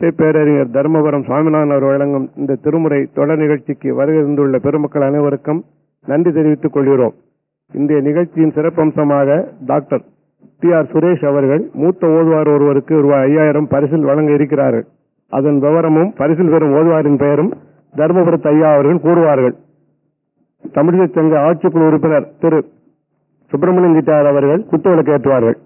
பேரறிஞர் தர்மபுரம் சுவாமிநாதன் அவர் வழங்கும் இந்த திருமுறை தொடர் நிகழ்ச்சிக்கு வருகை இருந்துள்ள பெருமக்கள் அனைவருக்கும் நன்றி தெரிவித்துக் கொள்கிறோம். இந்த நிகழ்ச்சியின் சிறப்பம்சமாக டாக்டர் டி ஆர் சுரேஷ் அவர்கள் மூத்த ஓதுவார் ஒருவருக்கு ரூபாய் ஐயாயிரம் பரிசில் வழங்க இருக்கிறார்கள். அதன் விவரமும் பரிசில் பெறும் ஓதுவாரின் பெயரும் தர்மபுரத்து ஐயா அவர்கள் கூறுவார்கள். தமிழிசை சங்க ஆட்சிக்குழு உறுப்பினர் திரு சுப்பிரமணியன் கிட்டார் அவர்கள் குத்துவிளக்கு ஏற்றுவார்கள்.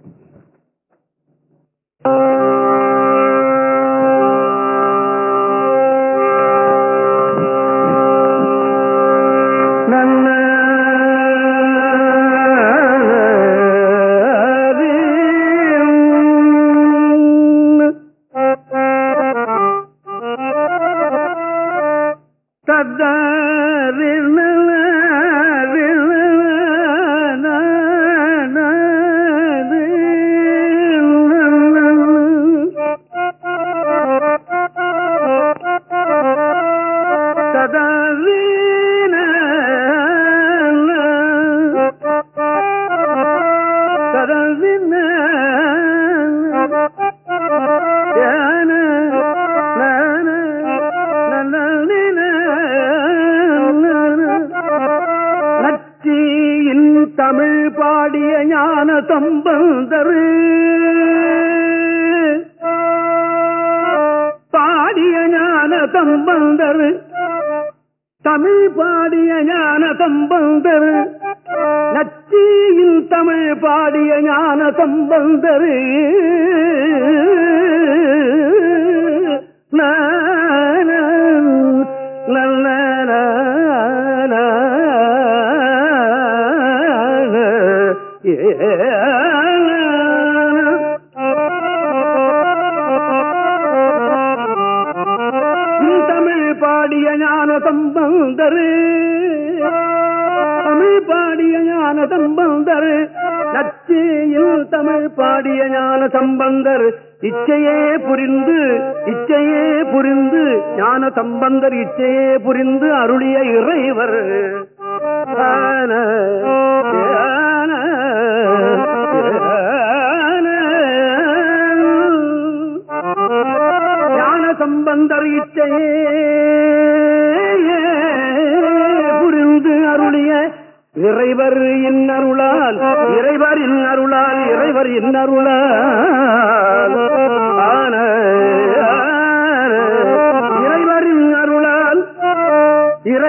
வந்தரு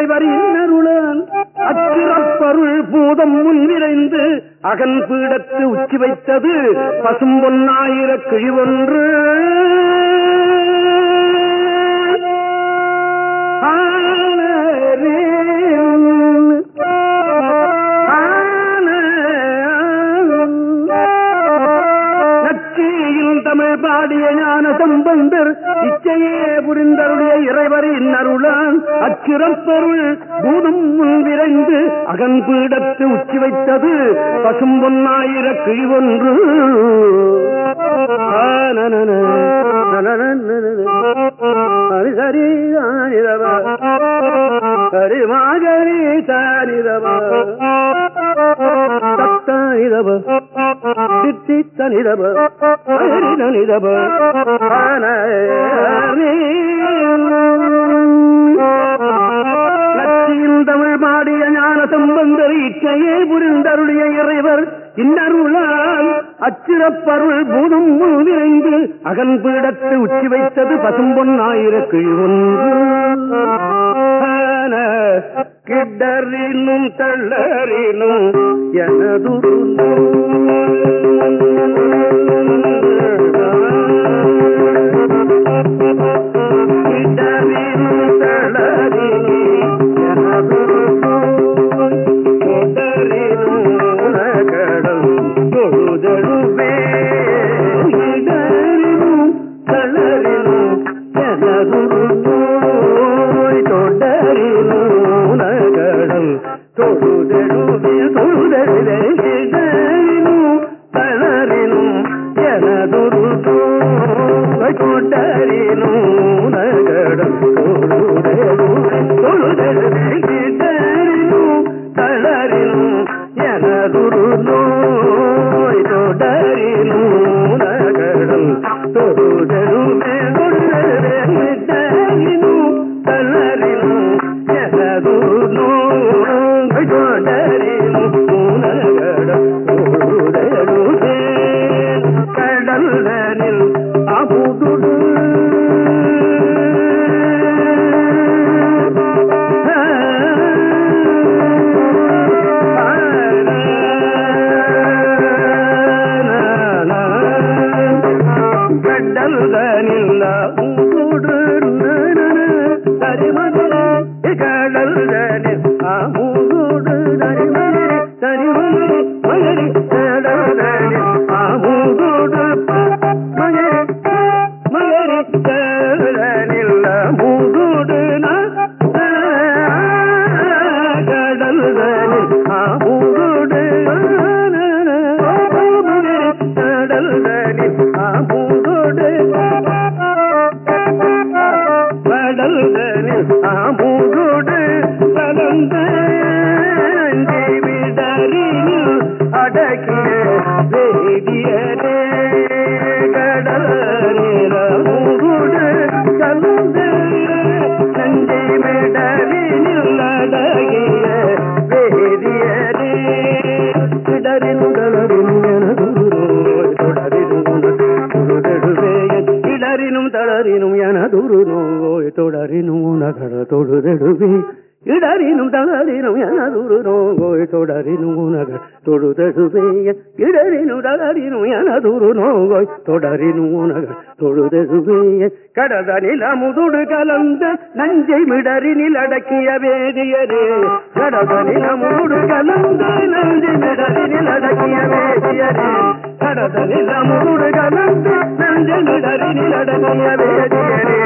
தலைவர் இன்னருளால் அச்சிறப்பருள் பூதம் முன் நிறைந்து அகன் பீடத்து உச்சி வைத்தது பசும்பொன்னாயிர கிழிவொன்று. தமிழ் பாடிய ஞான சம்பந்தர் இச்சையே புரிந்தருடைய இறைவரின் அருளான் அச்சிறப்பொருள் பூதம் விரைந்து அகன்பீடத்து உச்சி வைத்தது பசும்பொன்னாயிர கிழிவொன்று ஆனனன, நனனனனன. ஹரி ஹரி மாகரி தானிரவ. தத்தானிரவ. தித்தித்தனிரவ. ஹரினனிரவ. ஆனரி. தமிழ் பாடிய ஞான சம்பந்தர் இச்சையே புரிந்தருளிய இறைவர் இன்னருளால் அச்சிறப்பருள் பூதம் விரைந்து அகன் பீடத்து உச்சி வைத்தது பசும்பொன்னாயிர கிழிவொன்று. ஆன, கிடறினும் தள்ளறினும் எனது கிடறி தஞ்சை மிடரினில் அடக்கிய வேதியரே கடதனிலமோடு கலந்து நஞ்சை மிடரினில் அடக்கிய வேதியரே கடதனிலமோடு கலந்து நஞ்சை மிடரினில் அடக்கிய வேதியரே.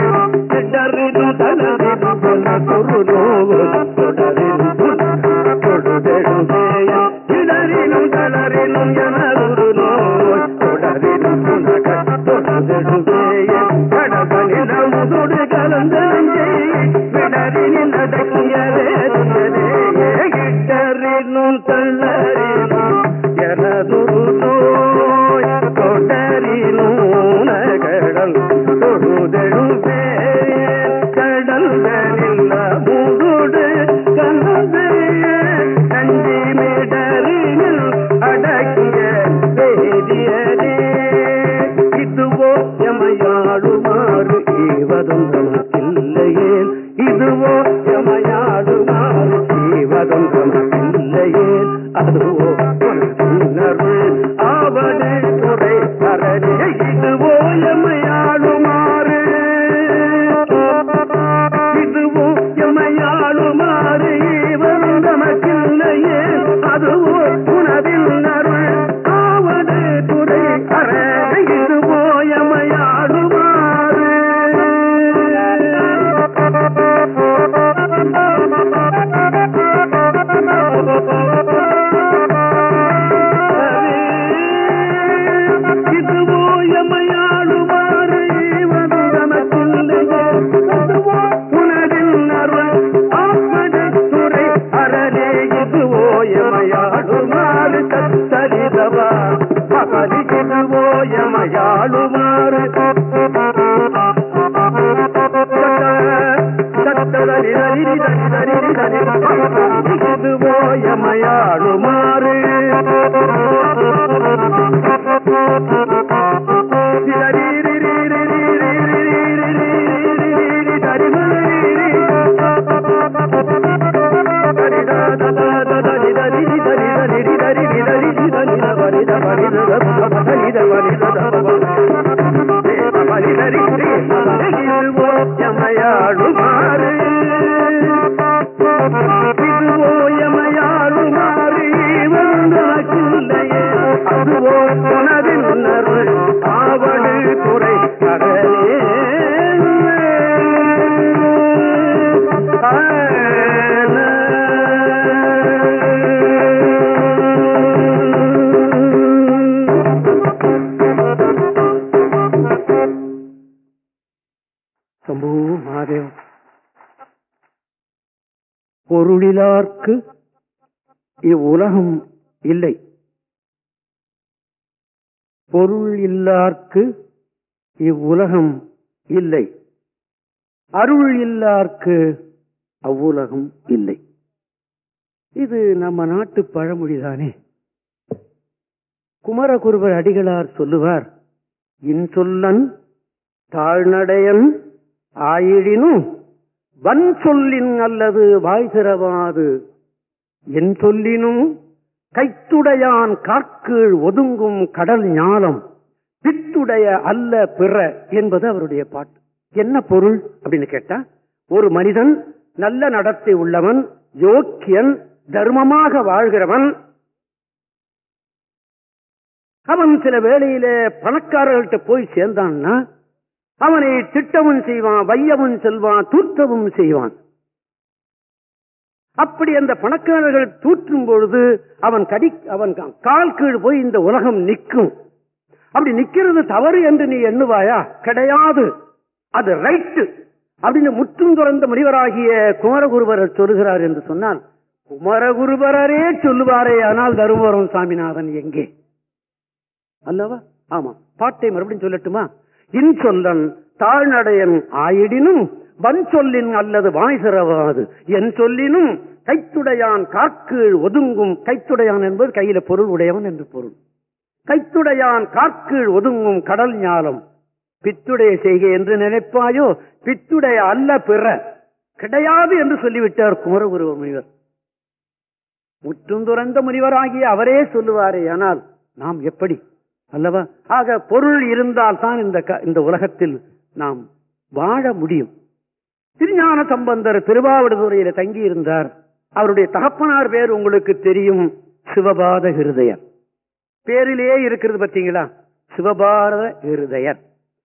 இவ்வுலகம் இல்லை. அருள் இல்லார்க்கு அவ்வுலகம் இல்லை. இது நம்ம நாட்டு பழமொழிதானே. குமரகுருவர் அடிகளார் சொல்லுவார் இன்சொல்லன் தாழ்நடையன் ஆயிடினும் வன் சொல்லின் அல்லது வாய்திறவாது என் சொல்லினும் கைத்துடையான் காக்கீழ் ஒதுங்கும் கடல் ஞானம் பித்துடைய அல்ல பிற என்பது அவருடைய பாட்டு. என்ன பொருள் அப்படின்னு கேட்டா ஒரு மனிதன் நல்ல நடத்தை உள்ளவன் யோக்கியன் தர்மமாக வாழ்கிறவன் அவன் சில வேளையில பணக்காரர்கள்ட்ட போய் சேர்ந்தான்னா அவனை திட்டமும் செய்வான் வையவும் செல்வான் தூற்றவும் செய்வான். அப்படி அந்த பணக்காரர்கள் தூற்றும் பொழுது அவன் கடி அவன் கால் கீழ் போய் இந்த உலகம் நிற்கும். அப்படி நிக்கிறது தவறு என்று நீ எண்ணுவாயா? கிடையாது. அது ரைட்டு அப்படின்னு முற்றும் துறந்த முனிவராகிய குமரகுருபரர் சொல்லுகிறார் என்று சொன்னால் குமரகுருபரரே சொல்லுவாரே ஆனால் தருமபுரம் சாமிநாதன் எங்கே? அல்லவா? ஆமா. பாட்டை மறுபடியும் சொல்லட்டுமா? இன்சொல்லன் தாழ்நடையன் ஆயிடினும் வன் சொல்லின் அல்லது வாய் சிறவாது. என் சொல்லினும் கைத்துடையான் காக்கு ஒதுங்கும் கைத்துடையான் என்பது கையில பொருள் உடையவன் என்று பொருள். கைத்துடையான் காற்கீழ் ஒதுங்கும் கடல் ஞாலம். பித்துடைய செய்கை என்று நினைப்பாயோ? பித்துடைய அல்ல பிற. கிடையாது என்று சொல்லிவிட்டார் குமரகுரு முனிவர். முற்றும் துறந்த முனிவராகிய அவரே சொல்லுவாரே ஆனால் நாம் எப்படி? அல்லவா? ஆக பொருள் இருந்தால் தான் இந்த இந்த உலகத்தில் நாம் வாழ முடியும். திருஞான சம்பந்தர் திருவாவடுதுறையில தங்கி இருந்தார் அவருடைய தகப்பனார் பேர் உங்களுக்கு தெரியும். சிவபாத ஹிருதயர். பேரிலேயே இருக்கிறது பார்த்தீங்களா? சிவபாரத இருதயர்.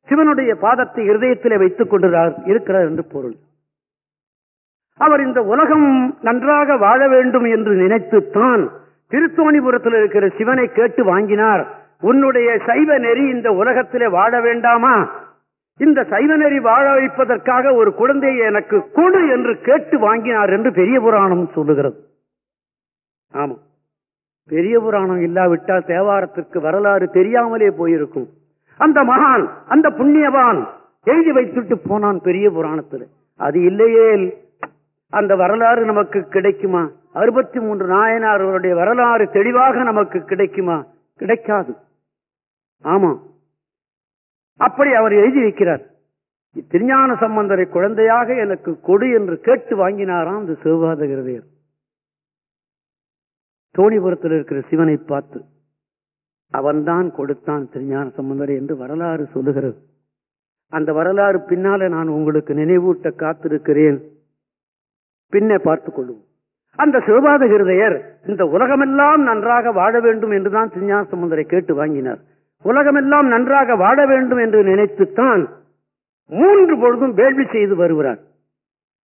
சிவனுடைய பாதத்தை இருதயத்திலே வைத்துக் கொண்டிருக்கிறார் இருக்கிறார் என்று பொருள். அவர் இந்த உலகம் நன்றாக வாழ வேண்டும் என்று நினைத்துத்தான் திருத்தோணிபுரத்தில் இருக்கிற சிவனை கேட்டு வாங்கினார். உன்னுடைய சைவ நெறி இந்த உலகத்திலே வாழ வேண்டாமா? இந்த சைவ நெறி வாழ வைப்பதற்காக ஒரு குழந்தையை எனக்கு கொடு என்று கேட்டு வாங்கினார் என்று பெரிய புராணம் சொல்லுகிறது. ஆமா பெரிய புராணம் இல்லாவிட்டால் தேவாரத்திற்கு வரலாறு தெரியாமலே போயிருக்கும். அந்த மகான் அந்த புண்ணியவான் எழுதி வைத்துட்டு போனான் பெரிய புராணத்தில். அது இல்லையே. அந்த வரலாறு நமக்கு கிடைக்குமா? அறுபத்தி மூன்று நாயனார் அவருடைய வரலாறு தெளிவாக நமக்கு கிடைக்குமா? கிடைக்காது. ஆமா அப்படி அவர் எழுதி வைக்கிறார். திருஞான சம்பந்தரை குழந்தையாக எனக்கு கொடு என்று கேட்டு வாங்கினாராம் அந்த சிவபாத கிருதையர் தோணிபுரத்தில் இருக்கிற சிவனை பார்த்து அவன்தான் கொடுத்தான் திருஞான சம்பந்தரை என்று வரலாறு சொல்லுகிறது. அந்த வரலாறு பின்னால நான் உங்களுக்கு நினைவூட்ட காத்திருக்கிறேன். பின்ன பார்த்துக் கொள்ளுவோம். அந்த சிவபாத ஹிருதயர் இந்த உலகமெல்லாம் நன்றாக வாழ வேண்டும் என்றுதான் திருஞான சம்பந்தரை கேட்டு வாங்கினார். உலகமெல்லாம் நன்றாக வாழ வேண்டும் என்று நினைத்துத்தான் மூன்று பொழுதும் வேள்வி செய்து வருகிறார்.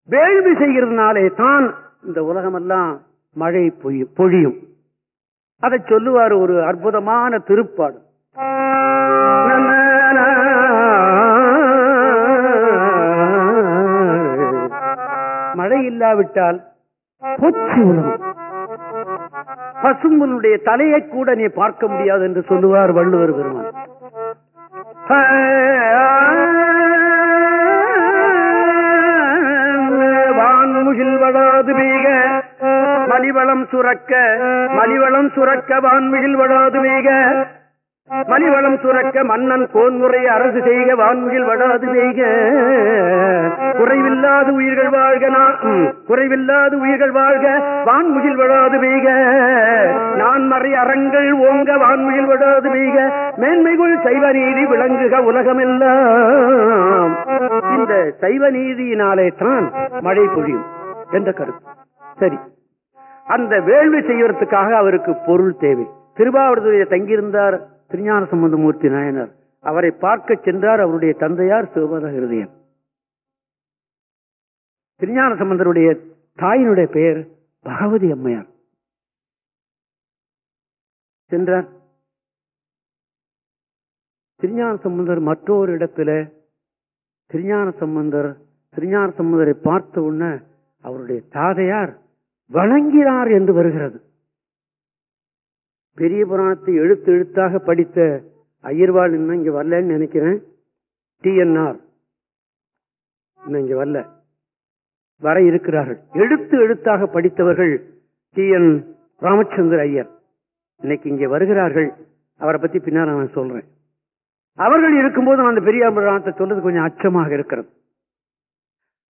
வேள்வி செய்கிறதுனாலே தான் இந்த உலகமெல்லாம் மழை பொழியும். அதை சொல்லுவார் ஒரு அற்புதமான திருப்பாடு. மழை இல்லாவிட்டால் பொச்சு உலகம் பசும்பனுடைய தலையை கூட நீ பார்க்க முடியாது என்று சொல்லுவார் வள்ளுவர் பெருமான். வான்முகில் வளாது மீக மலிவளம் சுரக்க மலிவளம் சுரக்க வான்முகில் வளாது மீக மலிவளம் சுரக்க மன்னன் கோன்முறை அரசு செய்க வான்முகில் வடாது செய்க குறைவில்லாத உயிர்கள் வாழ்க நான் குறைவில்லாத உயிர்கள் வாழ்க வான்முகில் வடாது பெய்க நான் மறை அறங்கள் ஓங்க வான்முகில் வடாது பெய்க மேன்மைகுள் சைவ நீதி விளங்குக உலகமெல்லாம். இந்த சைவ நீதியினாலே தான் மழை பொழியும் என்ற கருத்து. சரி. அந்த வேள்வி செய்வதற்காக அவருக்கு பொருள் தேவை. திருவாவூர்துறையை தங்கியிருந்தார் திருஞான சம்பந்தமூர்த்தி நாயனர். அவரை பார்க்க சென்றார் அவருடைய தந்தையார் சிவபாத ஹிருதயன். திருஞான சம்பந்தருடைய தாயினுடைய பெயர் பகவதி அம்மையார். சென்றார். திருஞான சம்பந்தர் மற்றொரு இடத்துல திருஞான சம்பந்தர் திருஞான சம்பந்தரை பார்த்த உடனே அவருடைய தாதையார் வணங்கினார் என்று வருகிறது. பெரிய புராணத்தை எழுத்து எழுத்தாக படித்த ஐயர்வாள் இன்னும் இங்க வரலன்னு நினைக்கிறேன். டிஎன்ஆர் இன்னும் இங்க வரல. வர இருக்கிறார்கள். எழுத்து எழுத்தாக படித்தவர்கள் டி என் ராமச்சந்திர ஐயர். இன்னைக்கு இங்கே வருகிறார்கள். அவரை பத்தி பின்னால் நான் சொல்றேன். அவர்கள் இருக்கும்போது அந்த பெரிய புராணத்தை சொல்றது கொஞ்சம் அச்சமாக இருக்கிறது.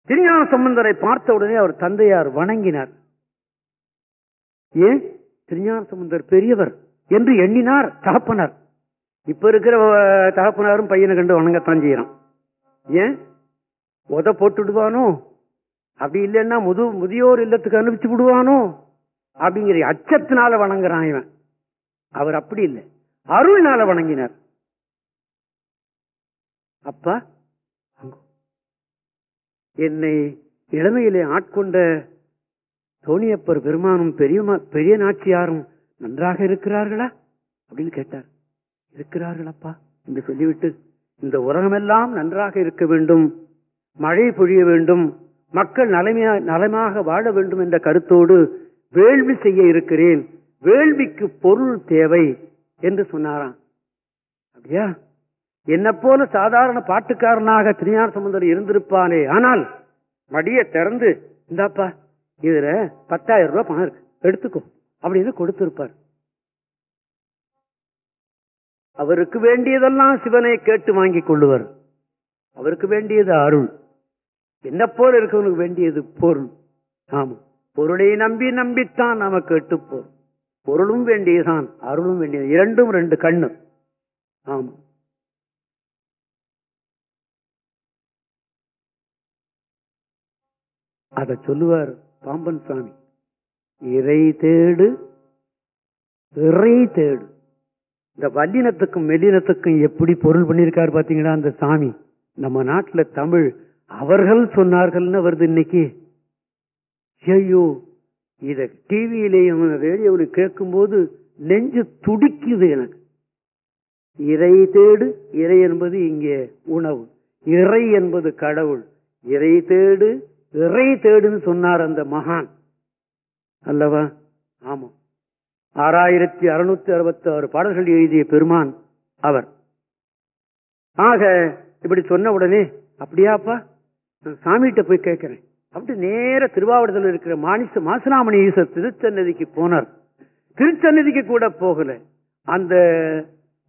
திருஞான சம்பந்தரை பார்த்த உடனே அவர் தந்தையார் வணங்கினார். ஏன்? திருஞான சம்பந்தர் பெரியவர் என்று எண்ணினார் தகப்பனர். இப்ப இருக்கிற தகப்பனாரும் பையனை கண்டு வணங்கத்தான் செய்யறான். ஏன்? உத போட்டுடுவானோ அப்படி இல்லைன்னா முது முதியோர் இல்லத்துக்கு அனுப்பிச்சு விடுவானோ? அப்படிங்கிற அச்சத்தினால வணங்குறான் இவன். அவர் அப்படி இல்லை. அருள்னால வணங்கினார். அப்பா என்னை இளமையிலே ஆட்கொண்ட தோணியப்பர் பெருமானும் பெரிய பெரிய நாச்சியாரும் நன்றாக இருக்கிறார்களா? அப்படின்னு கேட்டார். இருக்கிறார்களப்பா என்று சொல்லிவிட்டு இந்த உலகமெல்லாம் நன்றாக இருக்க வேண்டும் மழை பொழிய வேண்டும் மக்கள் நலமையா நலமாக வாழ வேண்டும் என்ற கருத்தோடு வேள்வி செய்ய இருக்கிறேன் வேள்விக்கு பொருள் தேவை என்று சொன்னாராம். அப்படியா? என்ன போல சாதாரண பாட்டுக்காரனாக திருஞான சம்பந்தர் இருந்திருப்பானே ஆனால் மடியை திறந்து இந்தாப்பா இதுல பத்தாயிரம் ரூபாய் பணம் இருக்கு. எடுத்துக்கோ. அப்படின்னு கொடுத்திருப்பார். அவருக்கு வேண்டியதெல்லாம் சிவனை கேட்டு வாங்கி கொள்ளுவர். அவருக்கு வேண்டியது அருள். என்ன போல இருக்கவனுக்கு வேண்டியது பொருள்? ஆமா பொருளை நம்பி நம்பித்தான் நாம கேட்டு போறோம். பொருளும் வேண்டியதுதான் அருளும் வேண்டியது இரண்டும் ரெண்டு கண்ணு. ஆமா அத சொல்லுவார். பாம்பன் சாமி. இறை தேடு இறை தேடு. இந்த வல்லினத்துக்கும் மெல்லினத்துக்கும் எப்படி பொருள் பண்ணியிருக்காரு பார்த்தீங்கன்னா அந்த சாமி. நம்ம நாட்டுல தமிழ் அவர்கள் சொன்னார்கள்னு வருது இன்னைக்கு. ஐயோ இத டிவியிலையும் ரேடியோவிலும் கேட்கும்போது நெஞ்சு துடிக்குது எனக்கு. இறை தேடு இறை என்பது இங்கே உணவு. இறை என்பது கடவுள். இறை தேடு இறை தேடுன்னு சொன்னார் அந்த மகான். அல்லவா? ஆமா ஆறாயிரத்தி அறுநூத்தி அறுபத்தி ஆறு பாடல்கள் எழுதிய பெருமான் அவர். ஆக இப்படி சொன்ன உடனே அப்படியாப்பா? நான் சாமிகிட்ட போய் கேட்கிறேன். அப்படி நேர திருவாவூரத்தில் இருக்கிற மானிச மாசுராமணி ஈஸ்வர் திருச்சன்னதிக்கு போனார். திருச்சன்னதிக்கு கூட போகல. அந்த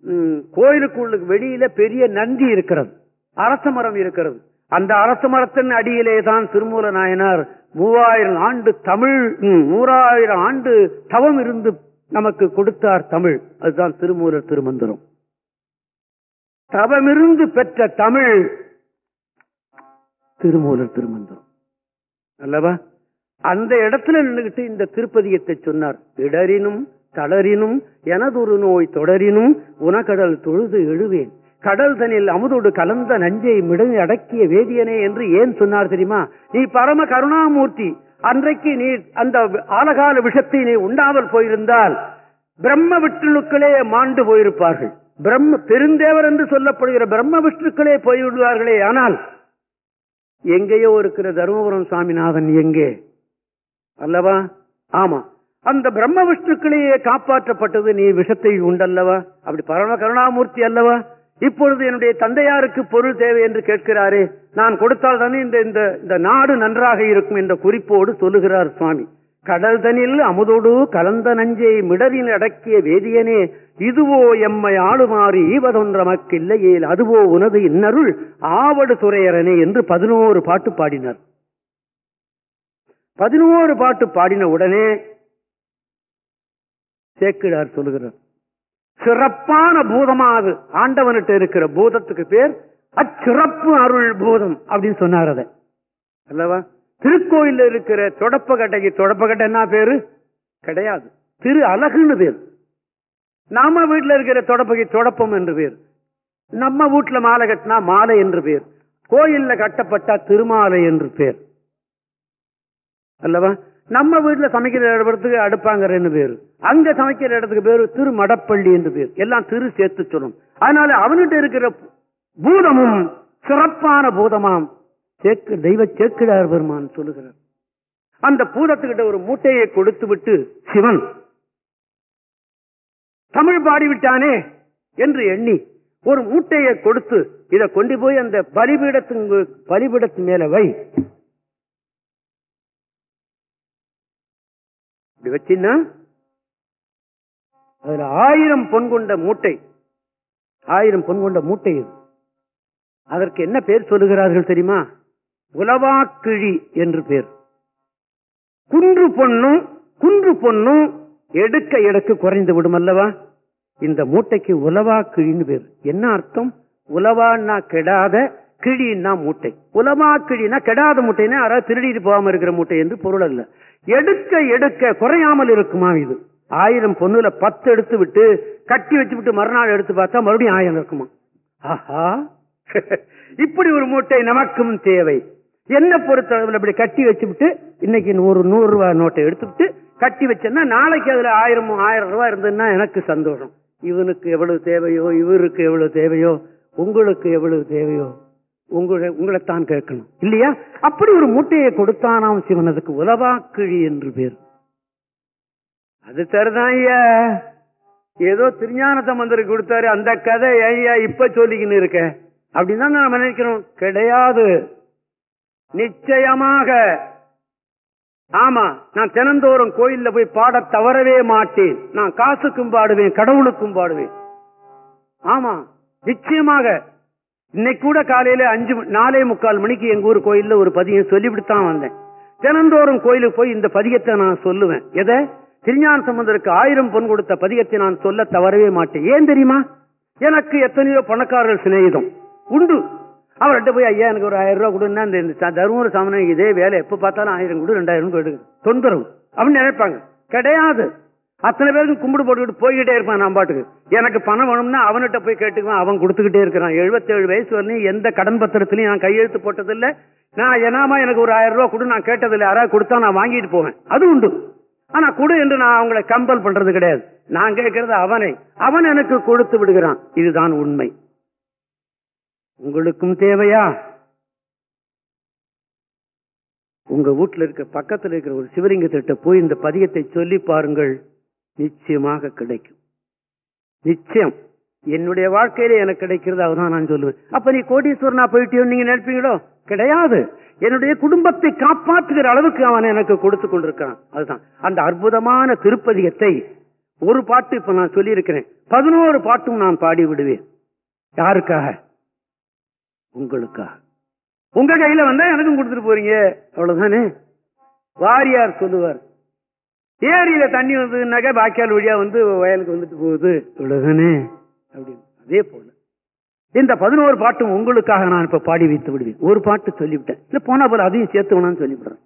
கோயிலுக்குள்ளுக்கு கோயிலுக்குள்ள வெளியில பெரிய நந்தி இருக்கிறது. அரச மரம் இருக்கிறது. அந்த அரசு மரத்தின் அடியிலே தான் திருமூல நாயனார் மூவாயிரம் ஆண்டு தமிழ் நூறாயிரம் ஆண்டு தவம் இருந்து நமக்கு கொடுத்தார் தமிழ். அதுதான் திருமூலர் திருமந்திரம். தவமிருந்து பெற்ற தமிழ் திருமூலர் திருமந்திரம். அல்லவா? அந்த இடத்துல நின்றுகிட்டு இந்த திருப்பதியத்தை சொன்னார். இடரினும் தளரினும் எனதொரு நோய் தொடரினும் உனக்கடல் தொழுது எழுவேன். கடல் தனில் அமுதோடு கலந்த நஞ்சை மிடங்கி அடக்கிய வேதியனே என்று ஏன் சொன்னார் தெரியுமா? நீ பரம கருணாமூர்த்தி அன்றைக்கு நீ அந்த ஆலகால விஷத்தை நீ உண்டாமல் போயிருந்தால் பிரம்ம விஷ்ணுக்களே மாண்டு போயிருப்பார்கள். பிரம்ம பெருந்தேவர் என்று சொல்லப்படுகிற பிரம்ம விஷ்ணுக்களே போய்விடுவார்களே ஆனால் எங்கேயோ இருக்கிற தருமபுரம் சாமிநாதன் எங்கே? அல்லவா? ஆமா. அந்த பிரம்ம விஷ்ணுக்களையே காப்பாற்றப்பட்டது நீ விஷத்தை உண்டல்லவா? அப்படி பரம கருணாமூர்த்தி அல்லவா? இப்பொழுது என்னுடைய தந்தையாருக்கு பொருள் தேவை என்று கேட்கிறாரே நான் கொடுத்தால் தானே இந்த இந்த இந்த நாடு நன்றாக இருக்கும் என்ற குறிப்போடு சொல்லுகிறார் சுவாமி. கடல் தனில் அமுதோடு கலந்த நஞ்சை மிடரில் அடக்கிய வேதியனே இதுவோ எம்மை ஆளுமாறு ஈவதொன்றமக்கு இல்லையேல் அதுவோ உனது இன்னருள் ஆவடு துறையரனே என்று பதினோரு பாட்டு பாடினார். பதினோரு பாட்டு பாடின உடனே சேக்கிடார் சொல்லுகிறார். சிறப்பான பூதமாது ஆண்டவன்கிட்ட இருக்கிற பூதத்துக்கு பேர் அச்சிறப்பு அருள் பூதம் அப்படின்னு சொன்னார் அதை. அல்லவா? திருக்கோயில்ல இருக்கிற தொடப்ப கட்டைக்கு தொடப்ப கட்டை என்ன பேரு? கிடையாது. திரு அழகுன்னு பேர். நாம வீட்டுல இருக்கிற தொடப்பகை தொடப்பம் என்று பேர். நம்ம வீட்டுல மாலை கட்டினா மாலை என்று பேர். கோயில்ல கட்டப்பட்டா திருமாலை என்று பேர். அல்லவா? நம்ம வீட்டுல சமைக்கிற இடத்துக்கு அடுப்பாங்கறன்னு பேரு? அங்க சமைக்கிற இடத்துக்கு பேரு திரு மடப்பள்ளி என்று பேர். எல்லாம் திரு சேர்த்து சொல்லும். அதனால அவன்கிட்ட இருக்கிற பூதமும் சிறப்பான பூதமாம். சேக்கு தெய்வ சேக்கிடார் பெருமான் சொல்லுகிறார். அந்த பூதத்துக்கிட்ட ஒரு மூட்டையை கொடுத்து விட்டு சிவன் தமிழ் பாடிவிட்டானே என்று எண்ணி ஒரு மூட்டையை கொடுத்து இதை கொண்டு போய் அந்த பலிபீடத்து பலிபீடத்து மேல வை. இப்படி வச்சின்னா அதுல ஆயிரம் பொன் கொண்ட மூட்டை ஆயிரம் பொன் கொண்ட மூட்டை இது. அதற்கு என்ன பேர் சொல்லுகிறார்கள் தெரியுமா? உலவாக்கிழி என்று பேர். குன்று பொண்ணும் குன்று பொண்ணும் எடுக்க எடுக்க குறைந்து விடும் அல்லவா? இந்த மூட்டைக்கு உலவாக்கிழின்னு பேர். என்ன அர்த்தம்? உலவான்னா கெடாத கிழின்னா மூட்டை. புலமா கிழினா கெடாத மூட்டைன்னா யாராவது திருடிட்டு போகாம இருக்கிற மூட்டை என்று பொருள் அல்ல. எடுக்க எடுக்க குறையாமல் இருக்குமா இது? ஆயிரம் பொண்ணுல பத்து எடுத்து விட்டு கட்டி வச்சு விட்டு மறுநாள் எடுத்து பார்த்தா மறுபடியும் ஆயிரம் இருக்குமா? ஆஹா. இப்படி ஒரு மூட்டை நமக்கும் தேவை. என்ன பொறுத்தளவில் இப்படி கட்டி வச்சு விட்டு இன்னைக்கு ஒரு நூறு ரூபாய் நோட்டை எடுத்துவிட்டு கட்டி வச்சேன்னா நாளைக்கு அதுல ஆயிரம் ஆயிரம் ரூபாய் இருந்ததுன்னா எனக்கு சந்தோஷம். இவனுக்கு எவ்வளவு தேவையோ இவருக்கு எவ்வளவு தேவையோ உங்களுக்கு எவ்வளவு தேவையோ. உங்களை உங்களைத்தான் கேட்கணும். இல்லையா? அப்படி ஒரு மூட்டையை கொடுத்தானாம் சிவன் அதுக்கு உலவாக்கிழி என்று பேர். அது சரிதான் ஐயா. ஏதோ திருஞான சம்பந்தர் கொடுத்தாரு. அந்த கதை ஐயா இப்ப சொல்லிக்கின்னு இருக்க. அப்படின்னு நம்ம நினைக்கிறோம் கிடையாது. நிச்சயமாக. ஆமா நான் தினந்தோறும் கோயில்ல போய் பாட தவறவே மாட்டேன். நான் காசுக்கும் பாடுவேன் கடவுளுக்கும் பாடுவேன். ஆமா நிச்சயமாக. இன்னைக்கு கூட காலையில அஞ்சு நாலே முக்கால் மணிக்கு எங்க ஊர் கோயில்ல ஒரு பதியம் சொல்லிவிட்டுத்தான் வந்தேன். தினந்தோறும் கோயிலுக்கு போய் இந்த பதிகத்தை நான் சொல்லுவேன். எதை? திருஞான சம்பந்தருக்கு ஆயிரம் பொன் கொடுத்த பதிகத்தை நான் சொல்ல தவறவே மாட்டேன். ஏன் தெரியுமா? எனக்கு எத்தனையோ பணக்காரர்கள் சிநேகிதம். உண்டு. அவர்கிட்ட போய் ஐயா எனக்கு ஒரு ஆயிரம் ரூபாய் கொடுன்னா இந்த தருமபுரி சாமி இதே வேலை. எப்ப பார்த்தாலும் ஆயிரம் கொடு ரெண்டாயிரம் கொடு. தொந்தரவு. அப்படின்னு நினைப்பாங்க. கிடையாது. அத்தனை பேருக்கும் கும்பிடு போட்டுக்கிட்டு போய்கிட்டே இருப்பான் நான் பாட்டுக்கு. எனக்கு பணம் வேணும்னா அவன்கிட்ட போய் கேட்டுக்குவேன். அவன் கொடுத்துக்கிட்டே இருக்கிறான். 77 வயசு வரலையும் எந்த கடன் பத்திரத்திலையும் நான் கையெழுத்து போட்டதில்லை. நான் என்னாமா எனக்கு ஒரு ஆயிரம் ரூபாய் கொடு நான் கேட்டதில்லை. யாராவது கொடுத்தா நான் வாங்கிட்டு போவேன். அது உண்டு. ஆனா கொடு என்று நான் அவங்களை கம்பல் பண்றது கிடையாது. நான் கேட்கறது அவனை. அவன் எனக்கு கொடுத்து விடுகிறான். இதுதான் உண்மை. உங்களுக்கும் தேவையா? உங்க வீட்டுல இருக்க பக்கத்துல இருக்கிற ஒரு சிவலிங்கத்திட்ட போய் இந்த பதியத்தை சொல்லி பாருங்கள். நிச்சயமாக கிடைக்கும். நிச்சயம். என்னுடைய வாழ்க்கையில எனக்கு கிடைக்கிறது அதுதான் நான் சொல்லுவேன். அப்ப நீ கோடீஸ்வரனா போயிட்டியோ நீங்க நினைப்பீங்களோ? கிடையாது. என்னுடைய குடும்பத்தை காப்பாற்றுகிற அளவுக்கு அவன் எனக்கு கொடுத்து கொண்டிருக்கான் அதுதான். அந்த அற்புதமான திருப்பதிகத்தை ஒரு பாட்டு இப்ப நான் சொல்லியிருக்கிறேன். பதினோரு பாட்டும் நான் பாடி விடுவேன் யாருக்காக? உங்களுக்காக. உங்க கையில வந்தா எனக்கும் கொடுத்துட்டு போறீங்க. அவ்வளவுதானே? வாரியார் சொல்லுவார் ஏரியில தண்ணி வந்ததுனாக்கா வாய்க்கால் வழியா வந்து வயலுக்கு வந்துட்டு போகுது. உலகனே அப்படின்னு. அதே போல. இந்த பதினோரு பாட்டும் உங்களுக்காக நான் இப்ப பாடி வைத்து விடுவேன். ஒரு பாட்டு சொல்லிவிட்டேன். இல்ல போனா போல அதையும் சேர்த்து வேணாம்னு சொல்லிவிடுறேன்.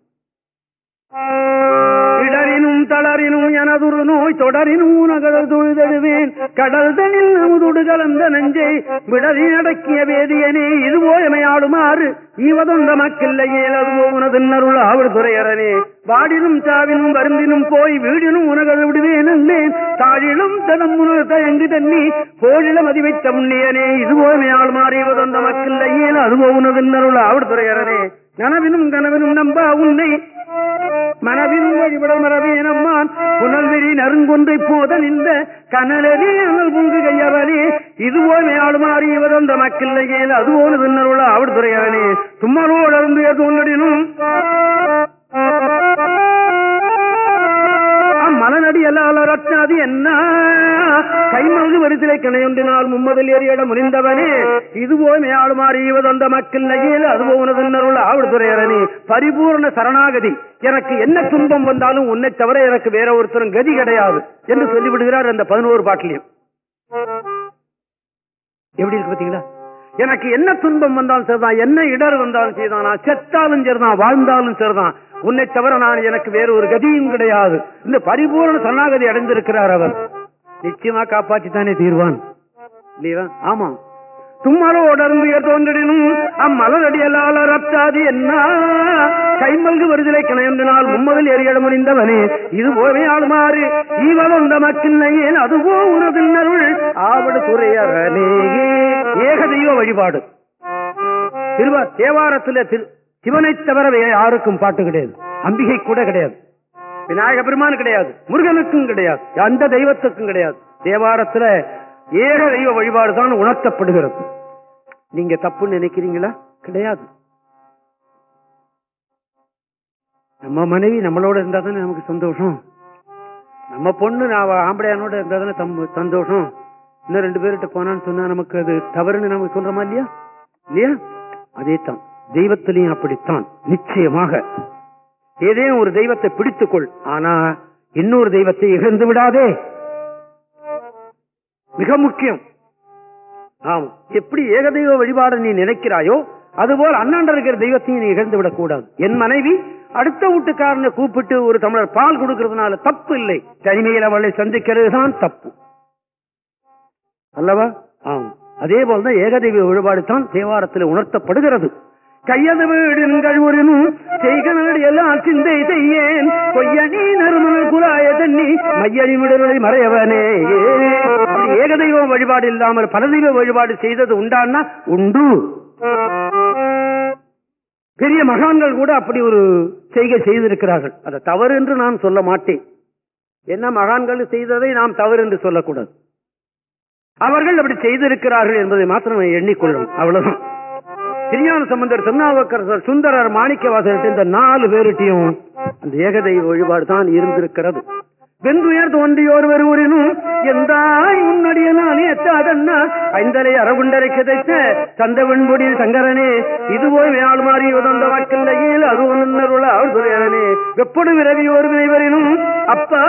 இடரினும் தளரினும் எனதுரு நோய் தொடரினும் நகழல் தொழுதழுவேன். கடல் தனில் நமதுடு கலந்த நஞ்சை விடதி அடக்கிய வேதியனே இதுவோ போயமையாடுமாறு ஈவதொந்த மக்கில்லையே அதுவோ உனது அருள் ஆவல் துறையரனே வாடினும் சாவினும் வருந்தினும் போய் வீடினும் உனகழ விடுவேன் என்றேன் தாழிலும் தனம் உணர் தயங்கு தண்ணி போழில மதிவைத்த முன்னியனே இதுவோ எமையாளுமாறு ஈவதொந்த மக்கில்லையே அதுவோ உனது அருள் ஆவல் துறையரனே நனவினும் கனவினும் நம்பா உன்னை மனதினும் வழிபட மரபேனம்மான் புனல்வெறி நறுங்கொன்றை போத நின்ற கனலரே அனல் பொங்கு கையவனே இதுவோமே ஆளுமாறி இவதந்த மக்கில்லையே அதுவோன தின்னருள அவள் துறையானே தும்மரோடு அருந்து தோன்றடினும் மலநடி அல்லால அது என்ன? கைமல்கு வரிசிலை கணையொன்றினால் மும்மதில் ஏறியிட முனிந்தவனே. இதுவோ மேலுமாறி இவதந்த மக்கில்லையே அதுவோ உனதுன்னருள் ஆவிடுதுறையரணி பரிபூர்ண சரணாகதி. எனக்கு என்ன துன்பம் வந்தாலும் உன்னை தவிர எனக்கு வேற ஒருத்தரும் கதி கிடையாது என்று சொல்லிவிடுகிறார் அந்த பதினோரு பாட்டிலையும். எப்படி இருக்கு பாத்தீங்களா எனக்கு என்ன துன்பம் வந்தாலும் சரிதான் என்ன இடர் வந்தாலும் சரிதான் நான் செத்தாலும் சரிதான் வாழ்ந்தாலும் சரிதான். உன்னை தவிர நான் எனக்கு வேற ஒரு கதியும் கிடையாது. இந்த பரிபூர்ண சரணாகதி அடைந்திருக்கிறார் அவர். நிச்சயமா காப்பாற்றித்தானே தீர்வான். இல்லையா ஆமா. தும்மலோ தும்மலோடர்ந்து தோன்றினும் அம்மலரடியலால ரத்தாது என்ன? கைமல்கு வருதலை கிணையந்தினால் மும்மதில் எரியட முடிந்தவனே இது போவே ஆளுமாறு. ஈவலொந்த மக்கின்னையேன் அதுவோ உனது நருள் ஆவடு துறையரனே ஏக தெய்வ வழிபாடு. திருவா தேவாரத்தில் திரு சிவனை தவிர வேற யாருக்கும் பாட்டு கிடையாது. அம்பிகை கூட கிடையாது. விநாயக பெருமான் கிடையாது. முருகனுக்கும் கிடையாது. அந்த தெய்வத்துக்கும் கிடையாது. தேவாரத்துல ஏக தெய்வ வழிபாடு தான் உணர்த்தப்படுகிறது. நீங்க தப்புன்னு நினைக்கிறீங்களா? கிடையாது. நம்ம மனைவி நம்மளோட இருந்தா தானே நமக்கு சந்தோஷம்? நம்ம பொண்ணு நான் ஆம்பளையானோட இருந்தா தானே சந்தோஷம்? இன்னும் ரெண்டு பேர்கிட்ட போனான்னு சொன்னா நமக்கு அது தவறுன்னு நமக்கு சொல்றோமா இல்லையா இல்லையா? அதே தான் தெய்வத்திலையும் அப்படித்தான் நிச்சயமாக. ஏதேனும் ஒரு தெய்வத்தை பிடித்துக்கொள் ஆனா இன்னொரு தெய்வத்தை இகழ்ந்து விடாதே. மிக முக்கியம். ஆம் எப்படி ஏகதெய்வ வழிபாடு நீ நினைக்கிறாயோ அதுபோல் அண்ணாண்ட இருக்கிற தெய்வத்தையும் நீ இகழ்ந்து விடக்கூடாது. என் மனைவி அடுத்த வீட்டுக்காரனை கூப்பிட்டு ஒரு தமிழர் பால் கொடுக்கறதுனால தப்பு இல்லை. தனிமையில் அவளை சந்திக்கிறது தான் தப்பு. அல்லவா? ஆம். அதே போல்தான் ஏகதெய்வ வழிபாடு தான் தேவாரத்தில் உணர்த்தப்படுகிறது. கையது வீடுங்கள் ஒருனும் செய்கனடி எல்லாம் சிந்தை செய்யேன். கொய்யணி நறுமணல் குலாய தண்ணி மையணி விடுதலை மறையவனே. ஏகதெய்வம் வழிபாடு இல்லாமல் பலதெய்வ வழிபாடு செய்தது உண்டான்னா உண்டு. பெரிய மகான்கள் கூட அப்படி ஒரு செய்கை செய்திருக்கிறார்கள். அதை தவறு என்று நான் சொல்ல மாட்டேன். என்ன மகான்கள் செய்ததை நாம் தவறு என்று சொல்லக்கூடாது. அவர்கள் அப்படி செய்திருக்கிறார்கள் என்பதை மாத்திரம் எண்ணிக்கொள்ளும். அவ்வளவுதான். திருஞான சம்பந்தர் திருநாவுக்கரசர் சுந்தரர் மாணிக்கவாசர் இந்த நாலு பேருட்டையும் அந்த ஏகதெய்வ வழிபாடு தான் இருந்திருக்கிறது. வென்றுயர் தோன்றியோர் வருவரினும் எந்தாய் உன்னடியனானே எத்தாதன்னா ஐந்தலை அரகுண்டரை கிதைத்த தந்த வெண்பொடியில் சங்கரனே இது போய் மாறி உதந்த வாக்கில்லையில் அது ஒன்னருள ஆழ்துரையரனே வெப்படு விரவி ஒரு விரைவரினும் அப்பா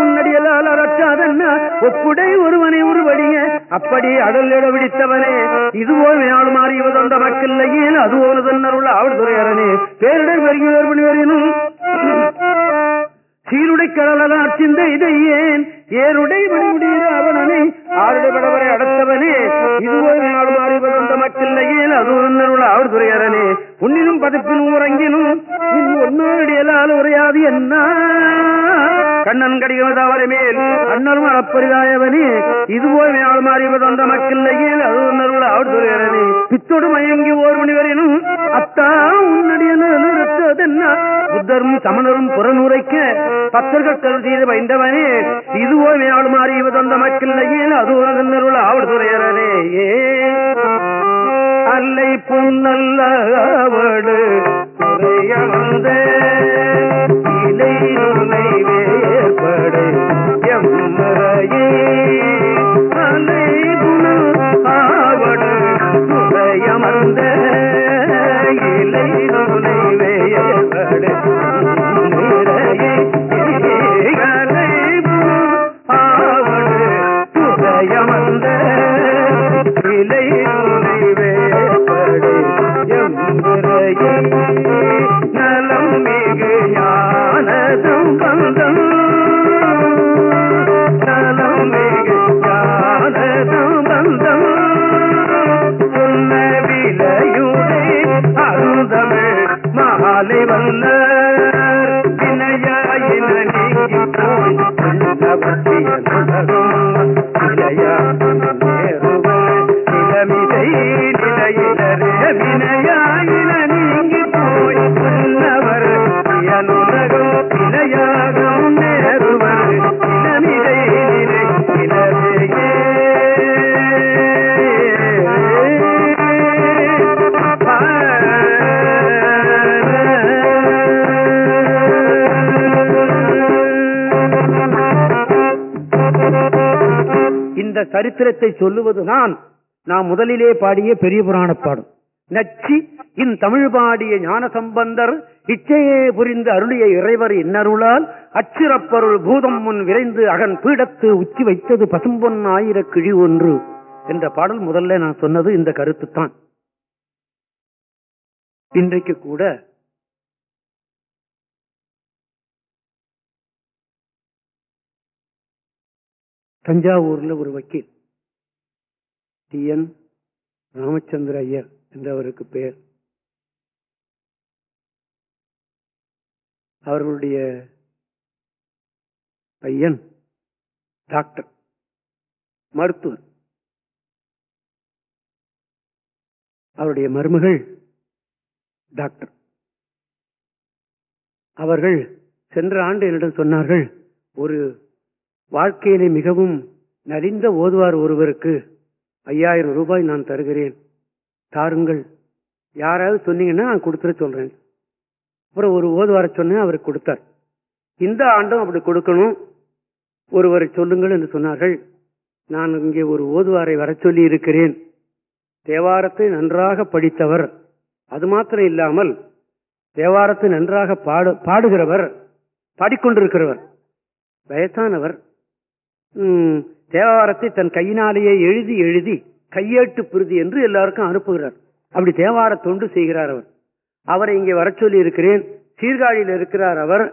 உன்னடியலால் அரற்றாதன்னா ஒப்புடை ஒருவனை உருவடிங்க அப்படி அடல் விடித்தவனே. இது போய் மாறி உதந்த வாக்கில்லையில் அது ஒருதன்னருள ஆழ்துரையரனே பேரிடர் பெருகி ஒருவனிவரினும் சீருடை கடலார் சிந்தை இதை ஏன் ஏருடை மணிமுடியிற அவனனை ஆருடை படவரை அடத்தவனே. இதுவோ நாள் மாறி வந்த மக்களிலேயே அது உன்னருள் அவர் துறையரனே உன்னினும் பதிப்பினும் உறங்கினும் இன் ஒன்னோடியலால் உரையாது என்ன? கண்ணன் கடிகமது அவரை மேல் அண்ணரும் அளப்பரிதாயவனே. இதுவோ நாள் மாறி வந்த மக்களிலேயே அது உன்னருள் அவர் துறையரனே பித்தோடு மயங்கி ஓர் மணிவரினும் அத்தா உன்னடிய நிறுத்ததென்ன புத்தரும் சமணரும் புறநுரைக்க பத்தர்கள் கல் செய்து வைந்தவனே இதுவோ மேல் மாறி தந்த மக்கள் அது ஒரு நருள் ஆவடு அல்லை பொன்னல்ல அவடு துறைய சரித்திரத்தை சொல்லுவதுதான் நான். முதலிலே பாடிய பெரிய புராண பாடும் நச்சி இன் தமிழ் பாடிய ஞான சம்பந்தர் இச்சையே புரிந்து அருளிய இறைவர் இன்னருளால் அச்சிறப்பருள் பூதம் முன் விரைந்து அகன் பீடத்து உச்சி வைத்தது பசும்பொன் ஆயிர கிழி ஒன்று என்ற பாடல் முதல்ல நான் சொன்னது இந்த கருத்து தான் இன்றைக்கு கூட தஞ்சாவூர்ல ஒரு வக்கீல். டி. என். ராமச்சந்திர ஐயர் என்றவருக்கு பெயர். அவர்களுடைய பையன் டாக்டர் மருத்துவர். அவருடைய மருமகள் டாக்டர். அவர்கள் சென்ற ஆண்டு என்னிடம் சொன்னார்கள் ஒரு வாழ்க்கையிலே மிகவும் நலிந்த ஓதுவார் ஒருவருக்கு ஐயாயிரம் ரூபாய் நான் தருகிறேன். தாருங்கள். யாராவது சொன்னீங்கன்னா நான் கொடுத்துட சொல்றேன். அப்புறம் ஒரு ஓதுவார சொன்னேன் அவருக்கு கொடுத்தார். இந்த ஆண்டும் அப்படி கொடுக்கணும். ஒருவரை சொல்லுங்கள் என்று சொன்னார்கள். நான் இங்கே ஒரு ஓதுவாரை வர சொல்லி இருக்கிறேன். தேவாரத்தை நன்றாக படித்தவர். அது மாத்திரம் இல்லாமல் தேவாரத்தை நன்றாக பாடு பாடுகிறவர் பாடிக்கொண்டிருக்கிறவர். வயசானவர் தேவாரத்தை தன் கையினாலேயே எழுதி எழுதி கையேட்டு பிரதி என்று எல்லாருக்கும் அனுப்புகிறார். அப்படி தேவார தொண்டு செய்கிறார் அவர். அவரை இங்கே வர சொல்லி இருக்கிறேன் சீர்காழியில் இருக்கிறார் அவர்.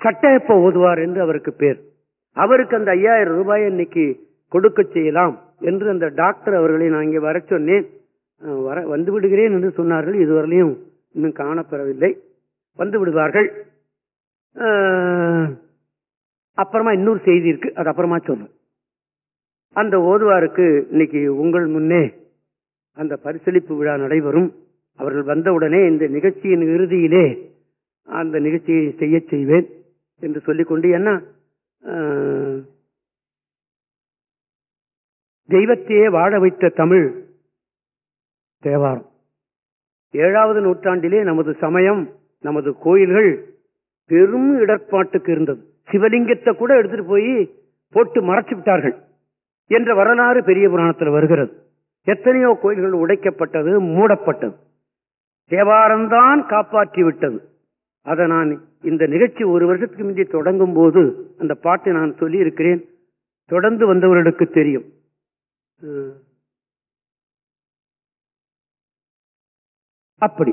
சட்டையப்ப ஓதுவார் என்று அவருக்கு பேர். அவருக்கு அந்த ஐயாயிரம் ரூபாய் இன்னைக்கு கொடுக்க செய்யலாம் என்று அந்த டாக்டர் அவர்களை நான் இங்கே வர சொன்னேன். வர வந்து விடுகிறேன் என்று சொன்னார்கள். இதுவரையிலையும் இன்னும் காணப்பெறவில்லை. வந்து விடுவார்கள். அப்புறமா இன்னொரு செய்தி இருக்கு அது அப்புறமா சொல்லும் அந்த ஓதுவாருக்கு இன்னைக்கு உங்கள் முன்னே அந்த பரிசளிப்பு விழா நடைபெறும். அவர்கள் வந்தவுடனே இந்த நிகழ்ச்சியின் இறுதியிலே அந்த நிகழ்ச்சியை செய்ய செய்வேன் என்று சொல்லிக்கொண்டு என்ன தெய்வத்தையே வாழ வைத்த தமிழ் தேவாரம். ஏழாவது நூற்றாண்டிலே நமது சமயம் நமது கோயில்கள் பெரும் இடர்பாட்டுக்கு இருந்தது. சிவலிங்கத்தை கூட எடுத்துட்டு போய் போட்டு மறைச்சு விட்டார்கள் என்ற வரலாறு பெரிய புராணத்தில் வருகிறது. எத்தனையோ கோயில்கள் உடைக்கப்பட்டது மூடப்பட்டது. தேவாரம்தான் காப்பாற்றி விட்டது. அதை நான் இந்த நிகழ்ச்சி ஒரு வருஷத்துக்கு முந்தைய தொடங்கும் போது அந்த பாட்டை நான் சொல்லி இருக்கிறேன் தொடர்ந்து வந்தவர்களுக்கு தெரியும். அப்படி.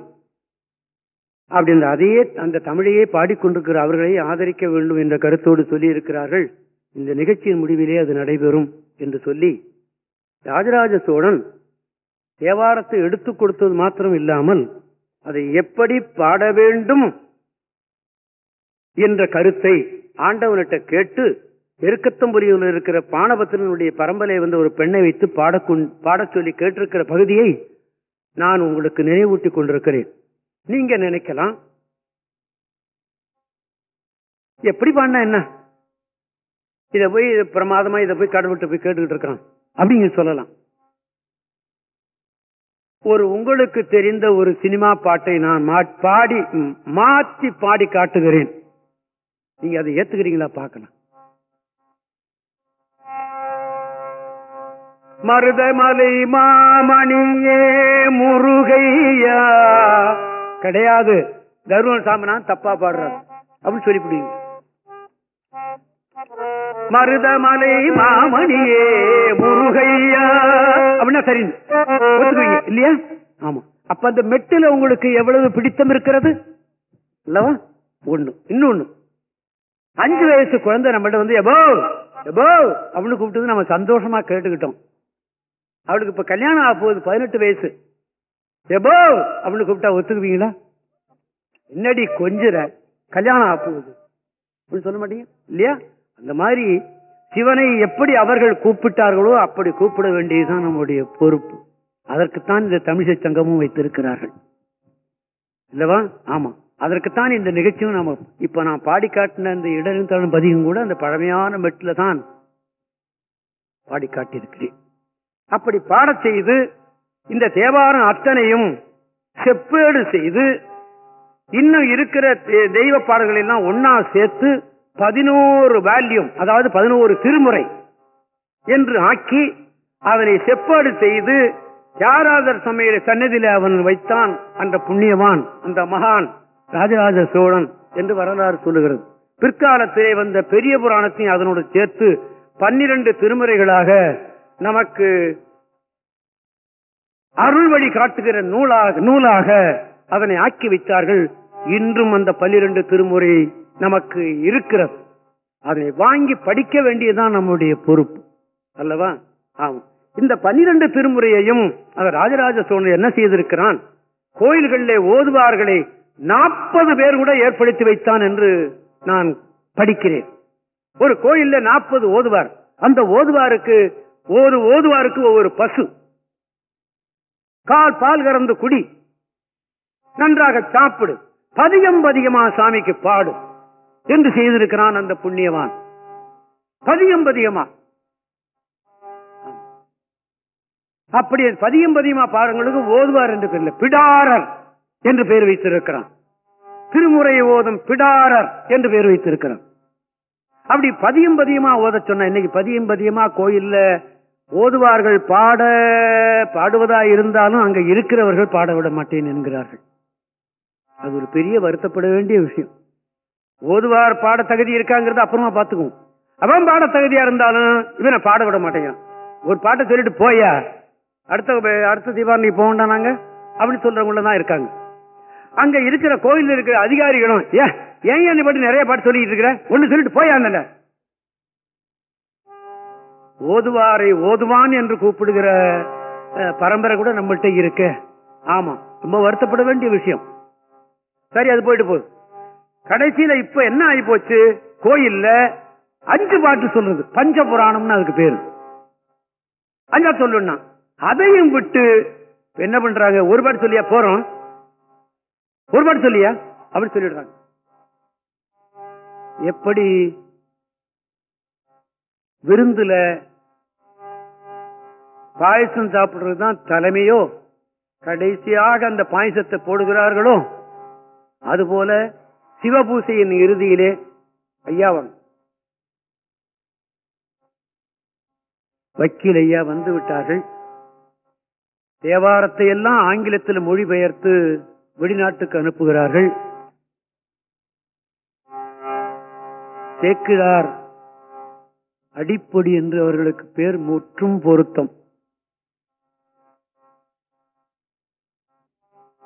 அப்படின்ற அதையே அந்த தமிழையே பாடிக்கொண்டிருக்கிற அவர்களை ஆதரிக்க வேண்டும் என்ற கருத்தோடு சொல்லி இருக்கிறார்கள் இந்த நிகழ்ச்சியின் முடிவிலே அது நடைபெறும் என்று சொல்லி ராஜராஜ சோழன் தேவாரத்தை எடுத்து கொடுத்தது மாத்திரம் இல்லாமல் அதை எப்படி பாட வேண்டும் என்ற கருத்தை ஆண்டவனிட்ட கேட்டு எருக்கத்தம்புரியில் இருக்கிற பானபத்திரனுடைய பரம்பலை வந்த ஒரு பெண்ணை வைத்து பாடக்கொண் பாடச் சொல்லி கேட்டிருக்கிற பகுதியை நான் உங்களுக்கு நினைவூட்டிக் கொண்டிருக்கிறேன். நீங்க நினைக்கலாம். எப்படி பண்ண என்ன? இத போய் பிரமாதமா இதை போய் கடவுள்கிட்ட போய் கேட்டுக்கிட்டு இருக்கிறான் அப்படிங்க சொல்லலாம். ஒரு உங்களுக்கு தெரிந்த ஒரு சினிமா பாட்டை நான் பாடி மாத்தி பாடி காட்டுகிறேன். நீங்க அதை ஏத்துக்கிறீங்களா? பார்க்கலாம். மருதமலை மாமணியே முருகையா கிடையாது. தருமன் சாமினான் தப்பா பாடுறார். அப்படின்னு சொல்லிவிடுவீங்க மருதமலை மாமணியே முருகையா. அப்படின்னா சரி ஒத்துக்குவீங்க. இல்லையா? ஆமா. அப்ப அந்த மெட்டில உங்களுக்கு எவ்வளவு பிடித்தம் இருக்கிறது? இல்லவா ஒண்ணு. இன்னொன்னு. அஞ்சு வயசு குழந்தை நம்மகிட்ட வந்து எபோ எபோ அப்படின்னு கூப்பிட்டு நம்ம சந்தோஷமா கேட்டுக்கிட்டோம். அவளுக்கு இப்ப கல்யாணம் ஆக போகுது பதினெட்டு வயசு. எபோ அப்படின்னு கூப்பிட்டா ஒத்துக்குவீங்களா? என்னடி கொஞ்சிற? கல்யாணம் ஆப்புவது அப்படின்னு சொல்ல மாட்டீங்க? இல்லையா? அந்த மாதிரி சிவனை எப்படி அவர்கள் கூப்பிட்டார்களோ அப்படி கூப்பிட வேண்டியதுதான் நம்முடைய பொறுப்பு. அதற்குத்தான் இந்த தமிழிசை சங்கமும் வைத்திருக்கிறார்கள். இல்லவா? ஆமா. அதற்குத்தான் இந்த நிகழ்ச்சியும் நாம இப்ப நான் பாடி காட்டின இந்த இடரும் பதிகம் கூட அந்த பழமையான மெட்டில தான் பாடி காட்டியிருக்கிறேன். அப்படி பாட செய்து இந்த தேவாரம் அத்தனையும் செப்பேடு செய்து இன்னும் இருக்கிற தெ- தெய்வ பாடல்கள் எல்லாம் ஒன்னா சேர்த்து பதினோரு வேல்யூம் அதாவது பதினோரு திருமுறை என்று ஆக்கி அதனை செப்பாடு செய்து யாராதர் சமையல சன்னதியில அவன் வைத்தான் அந்த புண்ணியவான் அந்த மகான் ராஜராஜ சோழன் என்று வரலாறு சொல்லுகிறது. பிற்காலத்திலே வந்த பெரிய புராணத்தையும் அதனோடு சேர்த்து பன்னிரண்டு திருமுறைகளாக நமக்கு அருள் வழி காட்டுகிற நூலாக நூலாக அதனை ஆக்கி வைத்தார்கள் இன்றும் அந்த பன்னிரண்டு திருமுறை நமக்கு இருக்கிறது. அதை வாங்கி படிக்க வேண்டியதுதான் நம்முடைய பொறுப்பு. அல்லவா? ஆமா. இந்த பன்னிரண்டு திருமுறையையும் அவர் ராஜராஜ சோழன் என்ன செய்திருக்கிறான்? கோயில்களிலே ஓதுவார்களை நாற்பது பேர் கூட ஏற்படுத்தி வைத்தான் என்று நான் படிக்கிறேன். ஒரு கோயில்ல நாற்பது ஓதுவார். அந்த ஓதுவாருக்கு ஒரு ஓதுவாருக்கு ஒவ்வொரு பசு. கால் பால் கறந்து குடி. நன்றாக சாப்பிடு. பதியம் பதியமா சாமிக்கு பாடு. என்று செய்திருக்கிறான் அந்த புண்ணியவான். பதியம் பதியமா. அப்படி பதியம் பதியமா பாருங்களுக்கு ஓதுவார் என்று பிடாரர் என்று பெயர் வைத்திருக்கிறான். திருமுறை ஓதும் பிடாரர் என்று பெயர் வைத்திருக்கிறான். அப்படி பதியம் பதியமா ஓத சொன்ன இன்னைக்கு பதியம் பதியமா கோயில்ல ஓதுவார்கள் பாட பாடுவதா இருந்தாலும் அங்க இருக்கிறவர்கள் பாட விட மாட்டேன் என்கிறார்கள். அது ஒரு பெரிய வருத்தப்பட வேண்டிய விஷயம். ஓதுவார் பாட தகுதி இருக்காங்கிறத அப்புறமா பார்த்துக்குவோம். அவன் பாட தகுதியா இருந்தாலும் இவனை பாட விட மாட்டேங்கிறான். ஒரு பாட்டை சொல்லிட்டு போயா அடுத்த அடுத்த தீபாவளி போகண்டா நாங்க அப்படி சொல்றவங்கள தான் இருக்காங்க. அங்க இருக்கிற கோயில் இருக்கிற அதிகாரிகளும் ஏன் ஏன் பாட்டு நிறைய பாட்டு சொல்லிட்டு இருக்கிற? ஒண்ணு சொல்லிட்டு போயா அந்த ஓதுவாரை ஓதுவான் என்று கூப்பிடுகிற அஹ், பரம்பரை கூட நம்மள்ட்ட இருக்கு. ஆமா ரொம்ப வருத்தப்பட வேண்டிய விஷயம். சரி அது போயிட்டு போகுது. கடைசியில இப்ப என்ன ஆகி போச்சு கோயில்ல அஞ்சு பாட்டு சொல்றது. பஞ்ச புராணம்னு அதுக்கு பேரு. அஞ்சா சொல்லணும்னா அதையும் விட்டு என்ன பண்றாங்க? ஒரு பாட்டு சொல்லியா? போறோம். ஒரு பாட்டு சொல்லியா? அப்படின்னு சொல்லிடுறாங்க. எப்படி விருந்துல பாயசம் சாப்பிடுறதுதான் தலைமையோ? கடைசியாக அந்த பாயசத்தை போடுகிறார்களோ? அதுபோல சிவபூசையின் இறுதியிலே ஐயாவன் வக்கீல் ஐயா வந்து விட்டார்கள். தேவாரத்தை எல்லாம் ஆங்கிலத்தில் மொழிபெயர்த்து வெளிநாட்டுக்கு அனுப்புகிறார்கள். தேக்குதார் அடிப்பொடி என்று அவர்களுக்கு பேர் முற்றும் பொருத்தம்.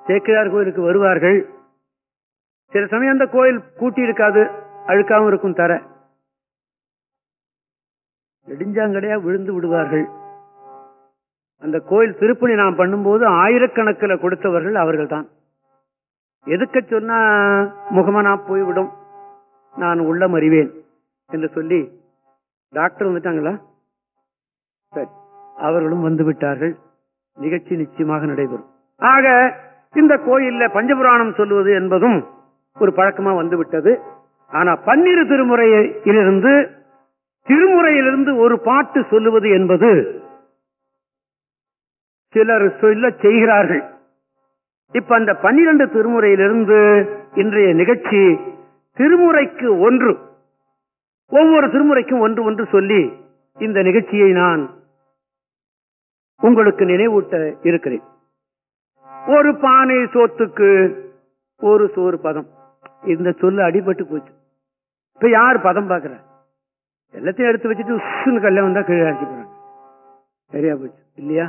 சேக்கிரார் கோயிலுக்கு வருவார்கள். சில சமயம் அந்த கோயில் கூட்டி இருக்காது அழுக்காவும் இருக்கும் தர. நெடுஞ்சாங்கடையா விழுந்து விடுவார்கள். அந்த கோயில் திருப்பணி நாம் பண்ணும்போது ஆயிரக்கணக்கில் கொடுத்தவர்கள் அவர்கள் தான் எதுக்க சொன்னா முகமனா போய்விடும் நான் உள்ளம் அறிவேன் என்று சொல்லி டாக்டர் வந்துட்டாங்களா? சரி அவர்களும் வந்து விட்டார்கள். நிகழ்ச்சி நிச்சயமாக நடைபெறும். ஆக இந்த கோயில்ல பஞ்சபுராணம் சொல்லுவது என்பதும் ஒரு பழக்கமா வந்துவிட்டது. ஆனா பன்னிரு திருமுறையிலிருந்து திருமுறையிலிருந்து ஒரு பாட்டு சொல்லுவது என்பது சிலர் சொல்ல செய்கிறார்கள். இப்ப அந்த பன்னிரண்டு திருமுறையிலிருந்து இன்றைய நிகழ்ச்சி திருமுறைக்கு ஒன்று. ஒவ்வொரு திருமுறைக்கும் ஒன்று ஒன்று சொல்லி இந்த நிகழ்ச்சியை நான் உங்களுக்கு நினைவூட்ட இருக்கிறேன். ஒரு பானை சோத்துக்கு ஒரு சோறு பதம். இந்த சொல்லு அடிபட்டு போச்சு. இப்ப யார் பதம் பாக்குற எல்லாத்தையும் எடுத்து வச்சுட்டு உசுன்னு கல்ல வந்தா கீழே அடிச்சு போறாங்க சரியா போச்சு. இல்லையா?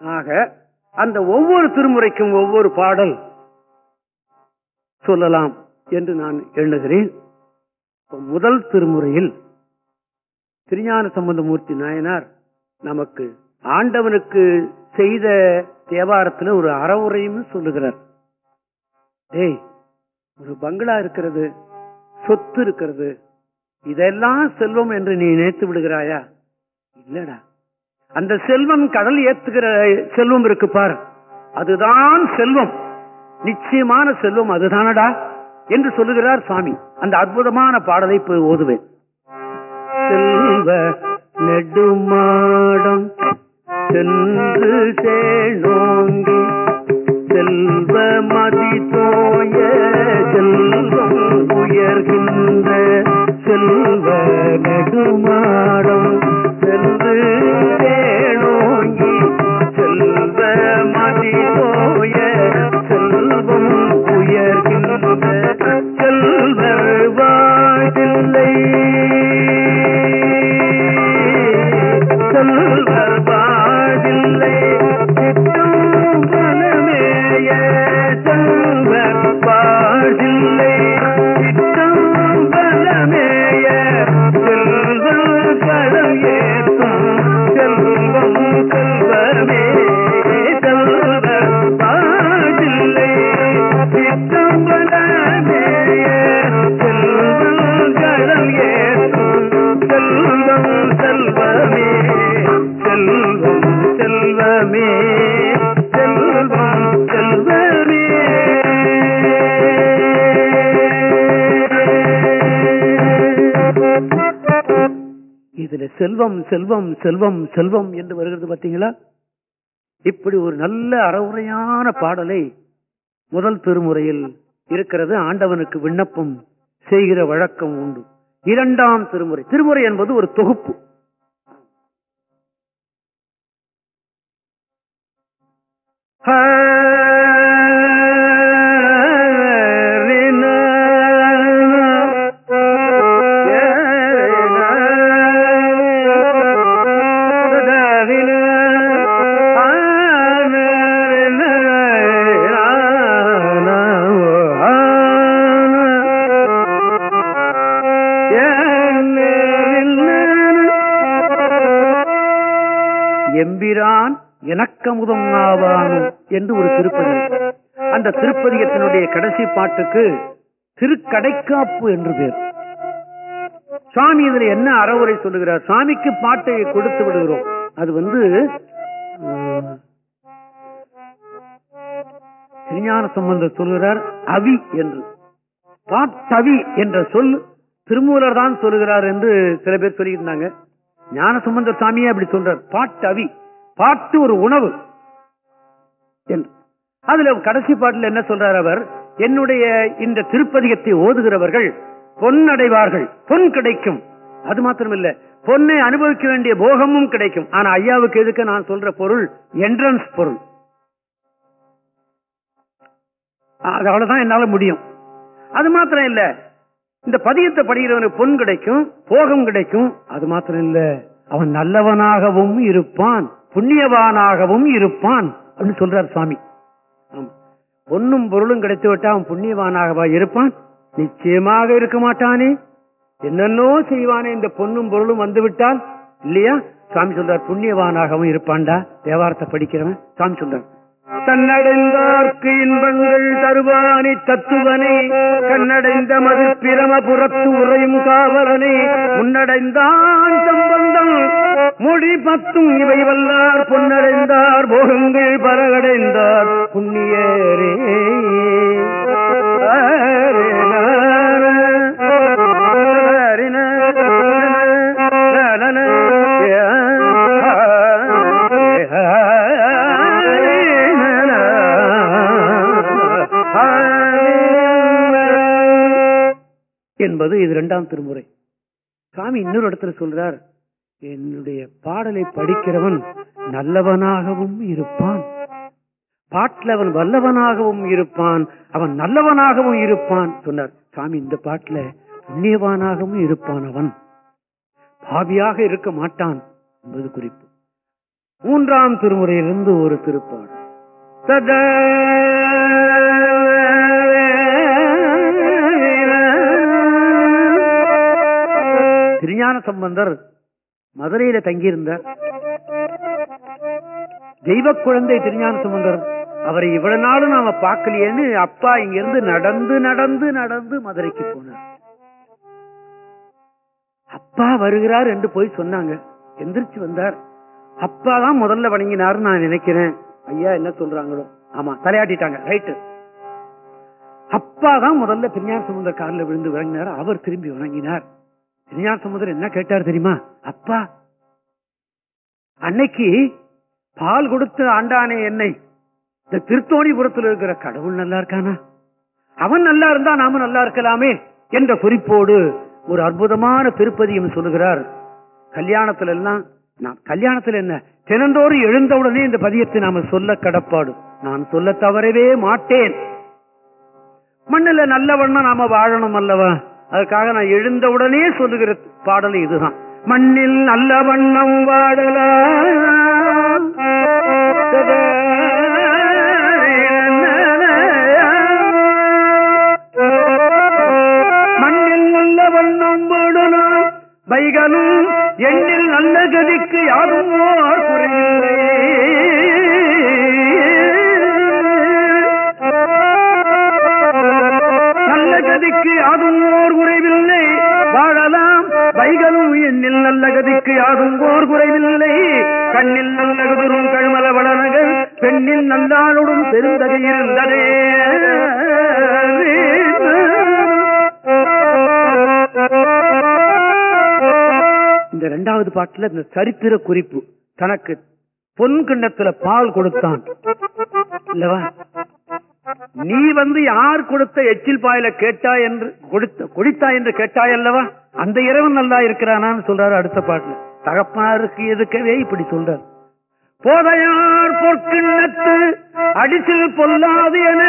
ஆக அந்த ஒவ்வொரு திருமுறைக்கும் ஒவ்வொரு பாடல் சொல்லலாம் என்று நான் எண்ணுகிறேன். முதல் திருமுறையில் திருஞான சம்பந்தமூர்த்தி நாயனார் நமக்கு ஆண்டவனுக்கு செய்த தேவாரத்துல ஒரு அறவுரையும் சொல்லுகிறார். டேய் ஒரு பங்களா இருக்கிறது சொத்து இருக்கிறது இதெல்லாம் செல்வம் என்று நீ நினைத்து விடுகிறாயா? இல்லடா. அந்த செல்வம் கடல் ஏத்துகிற செல்வம் இருக்கு பார். அதுதான் செல்வம். நிச்சயமான செல்வம் அதுதானடா. என்று சொல்லுகிறார் சுவாமி அந்த அற்புதமான பாடலை போய் ஓதுவேன். செல்வ நெடுமாடம் சென்று சேனோங்கி செல்வ மதி தோய செல்வம் உயர்கின்ற செல்வ நெடுமாடம் சென்று சேனோங்கி செல்வ மதி தோய الْبَيْتِ இதுல செல்வம் செல்வம் செல்வம் செல்வம் என்று வருகிறது பார்த்தீங்களா? இப்படி ஒரு நல்ல அறவுரையான பாடலை முதல் திருமுறையில் இருக்கிறது. ஆண்டவனுக்கு விண்ணப்பம் செய்கிற வழக்கம் உண்டு. இரண்டாம் திருமுறை. திருமுறை என்பது ஒரு தொகுப்பு. எம்பிரான் எனக்கமுதம் ஆவானோ என்று ஒரு திருப்பதி. அந்த திருப்பதியத்தினுடைய கடைசி பாட்டுக்கு திருக்கடைக்காப்பு என்று பேர். சுவாமி இதுல என்ன அறவுரை சொல்லுகிறார்? சுவாமிக்கு பாட்டை கொடுத்து விடுகிறோம். அது வந்து திருஞான சம்பந்த சொல்கிறார் அவி என்று. பாட்டவி என்ற சொல் திருமூலர் தான் சொல்லுகிறார் என்று சில பேர் சொல்லியிருந்தாங்க. ஞான சுமந்த சாமியே அப்படி சொல்றார். பாட்டவி பாட்டு ஒரு உணவு. என்று. அதுல கடைசி பாட்டுல என்ன சொல்றார் அவர்? என்னுடைய இந்த திருப்பதிகத்தை ஓதுகிறவர்கள் பொன் அடைவார்கள் பொன் கிடைக்கும். அது மாத்திரமில்ல பொன்னை அனுபவிக்க வேண்டிய போகமும் கிடைக்கும். ஆனா ஐயாவுக்கு எதுக்கு நான் சொல்ற பொருள்? என்ட்ரன்ஸ் பொருள். அது அவ்வளவுதான் என்னால முடியும். அது மாத்திரம் இல்ல இந்த பதியத்தை படிக்கிறவனுக்கு பொன் கிடைக்கும் போகம் கிடைக்கும். அது மாத்திரம் இல்ல அவன் நல்லவனாகவும் இருப்பான் புண்ணியவானாகவும் இருப்பான் அப்படின்னு சொல்றார் சுவாமி. பொண்ணும் பொன்னும் பொருளும் கிடைத்து விட்டா அவன் புண்ணியவானாகவா இருப்பான்? நிச்சயமாக இருக்க மாட்டானே. என்னென்னோ செய்வானே இந்த பொன்னும் பொருளும் வந்து விட்டால் இல்லையா? சாமி சொல்றார் புண்ணியவானாகவும் இருப்பான்டா தேவாரத்தை படிக்கிறவன். சாமி சொல்றார் தன்னடைந்தார்க்கு இன்பங்கள் தருவானி தத்துவனை கண்ணடைந்த மது பிரமபுரத்து உறையும் காவலனை முன்னடைந்தான் சம்பந்தம். மொழி பத்தும் இவை வல்லார் பொன்னடைந்தார் போகங்கள் பலகடைந்தார். புண்ணியரே என்பது இது இரண்டாம் திருமுறை. சாமி இன்னொரு இடத்துல சொல்றார் என்னுடைய பாடலை படிக்கிறவன் நல்லவனாகவும் இருப்பான். பாட்டில் அவன் வல்லவனாகவும் இருப்பான். அவன் நல்லவனாகவும் இருப்பான். சொன்னார். சாமி இந்த பாட்டுல புண்ணியவானாகவும் இருப்பான் அவன். பாவியாக இருக்க மாட்டான் என்பது குறிப்பு. மூன்றாம் திருமுறையிலிருந்து ஒரு திருப்பாடல். திருஞான சம்பந்தர் மதுரையில தங்கியிருந்தார். தெய்வ குழந்தை திருஞான சம்பந்தர் அவரை இவ்வளவு நாளும் நாம பார்க்கலையேன்னு அப்பா இங்கிருந்து நடந்து நடந்து நடந்து மதுரைக்கு போனார். அப்பா வருகிறார் என்று போய் சொன்னாங்க. எந்திரிச்சு வந்தார். அப்பா தான் முதல்ல வணங்கினார்னு நான் நினைக்கிறேன். ஐயா என்ன சொல்றாங்களோ? ஆமா தலையாட்டிட்டாங்க. ரைட்டு. அப்பா தான் முதல்ல திருஞான சம்பந்தர் காலில் விழுந்து வணங்கினார். அவர் திரும்பி வணங்கினார். திருஞான என்ன கேட்டார் தெரியுமா? அப்பா அன்னைக்கு பால் கொடுத்து ஆண்டானே என்னை. இந்த திருத்தோணிபுரத்தில் இருக்கிற கடவுள் நல்லா இருக்கானா? அவன் நல்லா இருந்தா நாம நல்லா இருக்கலாமே என்ற குறிப்போடு ஒரு அற்புதமான திருப்பதியம் சொல்லுகிறார். கல்யாணத்துல எல்லாம் நான் கல்யாணத்துல என்ன தினந்தோறும் எழுந்தவுடனே இந்த பதியத்தை நாம சொல்ல கடப்பாடு. நான் சொல்ல தவறவே மாட்டேன். மண்ணுல நல்லவண்ணா நாம வாழணும் அல்லவா? அதுக்காக நான் எழுந்தவுடனே சொல்லுகிற பாடல் இதுதான். மண்ணில் நல்ல வண்ணம் வாழலாம் மண்ணில் நல்ல வண்ணம் வாழலாம் வைகனும் எண்ணில் நல்ல கதிக்கு யாரும் குறையில்லை கதிக்கு யாரும் ஓர் குறைவில்லை. வாழலாம். வைகளும் எண்ணில் நல்ல கதிக்கு யாரும் ஓர் குறைவில்லை. கண்ணில் நல்ல குதிரும் கழுமல வளனகள் பெண்ணில் நல்லாளுடன் பெருந்தகை இருந்ததே. இந்த இரண்டாவது பாட்டுல இந்த சரித்திர குறிப்பு தனக்கு பொன் கிண்ணத்துல பால் கொடுத்தான். இல்லவா? நீ வந்து யார் கொடுத்த எச்சில் பாயில கேட்டா என்று கொடுத்த குடித்தா என்று கேட்டாய் அல்லவா? அந்த இறைவன் நல்லா இருக்கிறானான்னு சொல்றாரு அடுத்த பாட்டுல. தகப்பனாருக்கு எதுக்கவே இப்படி சொல்றார். போதையார் பொற்கிண்ணத்து அடிசில் பொல்லாது என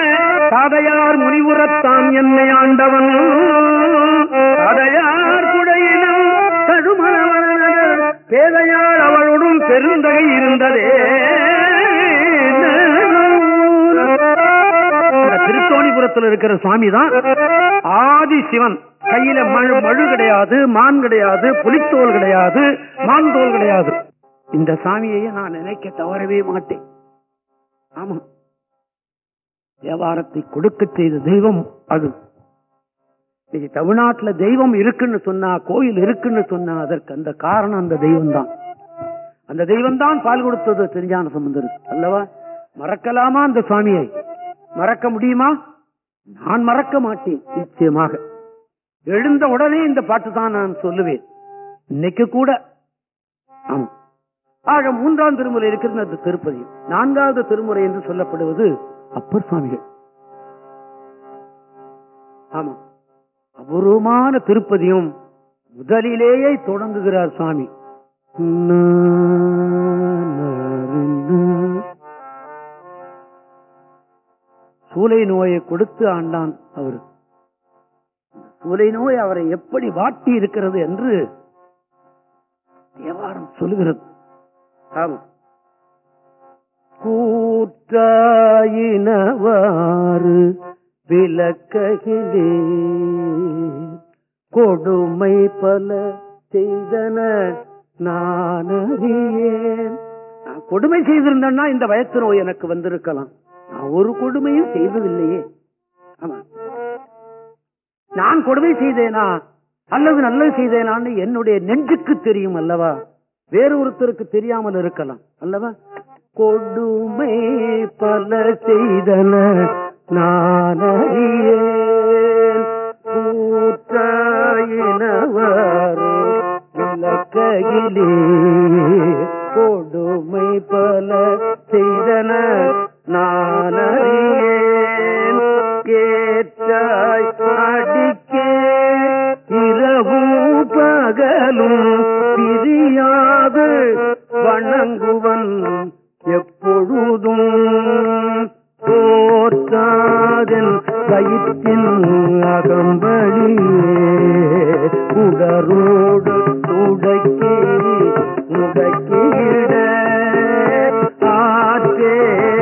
சாதையார் முனிவுறத்தான் என்னை ஆண்டவன். சாதையார் குடையினம் தடுமணவன பேதையார் அவளுடன் பெருந்தகை இருந்ததே. காஞ்சிபுரத்தில் இருக்கிற சுவாமி தான் ஆதி சிவன் கையில மழு மழு கிடையாது மான் கிடையாது புலித்தோல் கிடையாது மான் தோல் கிடையாது. இந்த சாமியையே நான் நினைக்க தவறவே மாட்டேன். ஆமா. வியாபாரத்தை கொடுக்க செய்த தெய்வம் அது. இன்னைக்கு தமிழ்நாட்டுல தெய்வம் இருக்குன்னு சொன்னா கோயில் இருக்குன்னு சொன்னா அதற்கு அந்த காரணம் அந்த தெய்வம் தான் அந்த தெய்வம் தான் பால் கொடுத்தது தெரிஞ்சான சம்பந்தருக்கு. அல்லவா? மறக்கலாமா அந்த சுவாமியை மறக்க முடியுமா? நான் மறக்க மாட்டேன் நிச்சயமாக. எழுந்த உடனே இந்த பாட்டு தான் நான் சொல்லுவேன். இன்னைக்கு கூட. ஆமா. ஆக மூன்றாம் திருமுறை இருக்கிறது அந்த திருப்பதி. நான்காவது திருமுறை என்று சொல்லப்படுவது அப்பர் சுவாமிகள். ஆமா. அபூர்வமான திருப்பதியும் முதலிலேயே தொடங்குகிறார் சுவாமி. சூளை நோயை கொடுத்து ஆண்டான் அவர். சூளை நோய் அவரை எப்படி வாட்டி இருக்கிறது என்று தேவாரம் சொல்லுகிறது. ஆமா. கூற்றாயினவாறு விளக்ககிலே கொடுமை பல செய்தன நான் அறியேன் கொடுமை செய்திருந்தேன்னா இந்த வயத்து நோய் எனக்கு வந்திருக்கலாம். நான் ஒரு கொடுமையும் செய்ததில்லையே. ஆமா. நான் கொடுமை செய்தேனா? அல்லது நல்லது செய்தேனான்னு என்னுடைய நெஞ்சுக்கு தெரியும் அல்லவா? வேறு ஒருத்தருக்கு தெரியாமல் இருக்கலாம். அல்லவா? கொடுமை பல செய்தன நான் அறியேன் விளக்கையிலே. கொடுமை பல செய்தன நான் அறியேன் கேட்டாய் அடிக்கே இரவும் பகலும் பிரியாது. வணங்குவன் எப்பொழுதும் போற்றாதன் கயிற்றின் அகம்படியே. உடரோடு துடைக்கி முடக்கிட ஆற்றேனடியே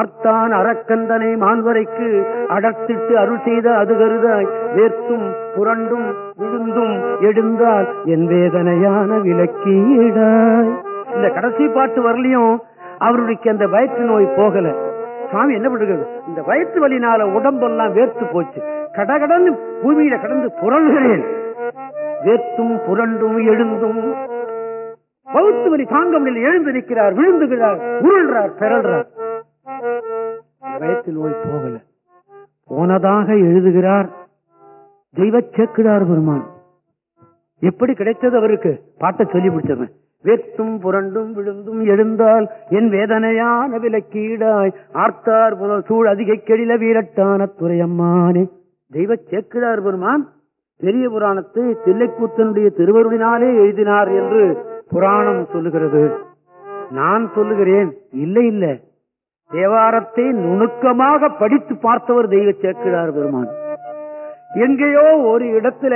மார்த்தான் அரக்கந்தனை மான்வரைக்கு அடர்த்திட்டு அருள் செய்த அது கருதாய். வேர்த்தும் புரண்டும் விழுந்தும் எழுந்தால் என் வேதனையான விளக்கீடாய் இந்த கடைசி பாட்டு வரலையும் அவருடைய அந்த வயிற்று நோய் போகல. சாமி என்ன பண்ணுறது இந்த வயிற்று வலினால உடம்பெல்லாம் வேர்த்து போச்சு. கடகடன்னு பூமியில கடந்து புரள்கிறேன். வேர்த்தும் புரண்டும் எழுந்தும். பௌத்து வலி தாங்க முடியல எழுந்து நிற்கிறார் விழுந்துகிறார் உருள்றார் பிறல்றார். பயத்தில் நோய் போகல. போனதாக எழுதுகிறார் தெய்வ சேக்கிடார் பெருமான். எப்படி கிடைத்தது அவருக்கு? பாட்டை சொல்லி பிடிச்சவன் வேத்தும் புரண்டும் விழுந்தும் எழுந்தால் என் வேதனையான விலக்கீடாய் ஆர்த்தார் புனல் சூழ் அதிக கெழில வீரட்டான துறையம்மானே. தெய்வ சேக்கிடார் பெருமான் பெரிய புராணத்தை தில்லைக்கூத்தனுடைய திருவருளினாலே எழுதினார் என்று புராணம் சொல்லுகிறது. நான் சொல்லுகிறேன் இல்லை இல்லை. தேவாரத்தை நுணுக்கமாக படித்து பார்த்தவர் தெய்வ சேக்கிழார் பெருமான். எங்கேயோ ஒரு இடத்துல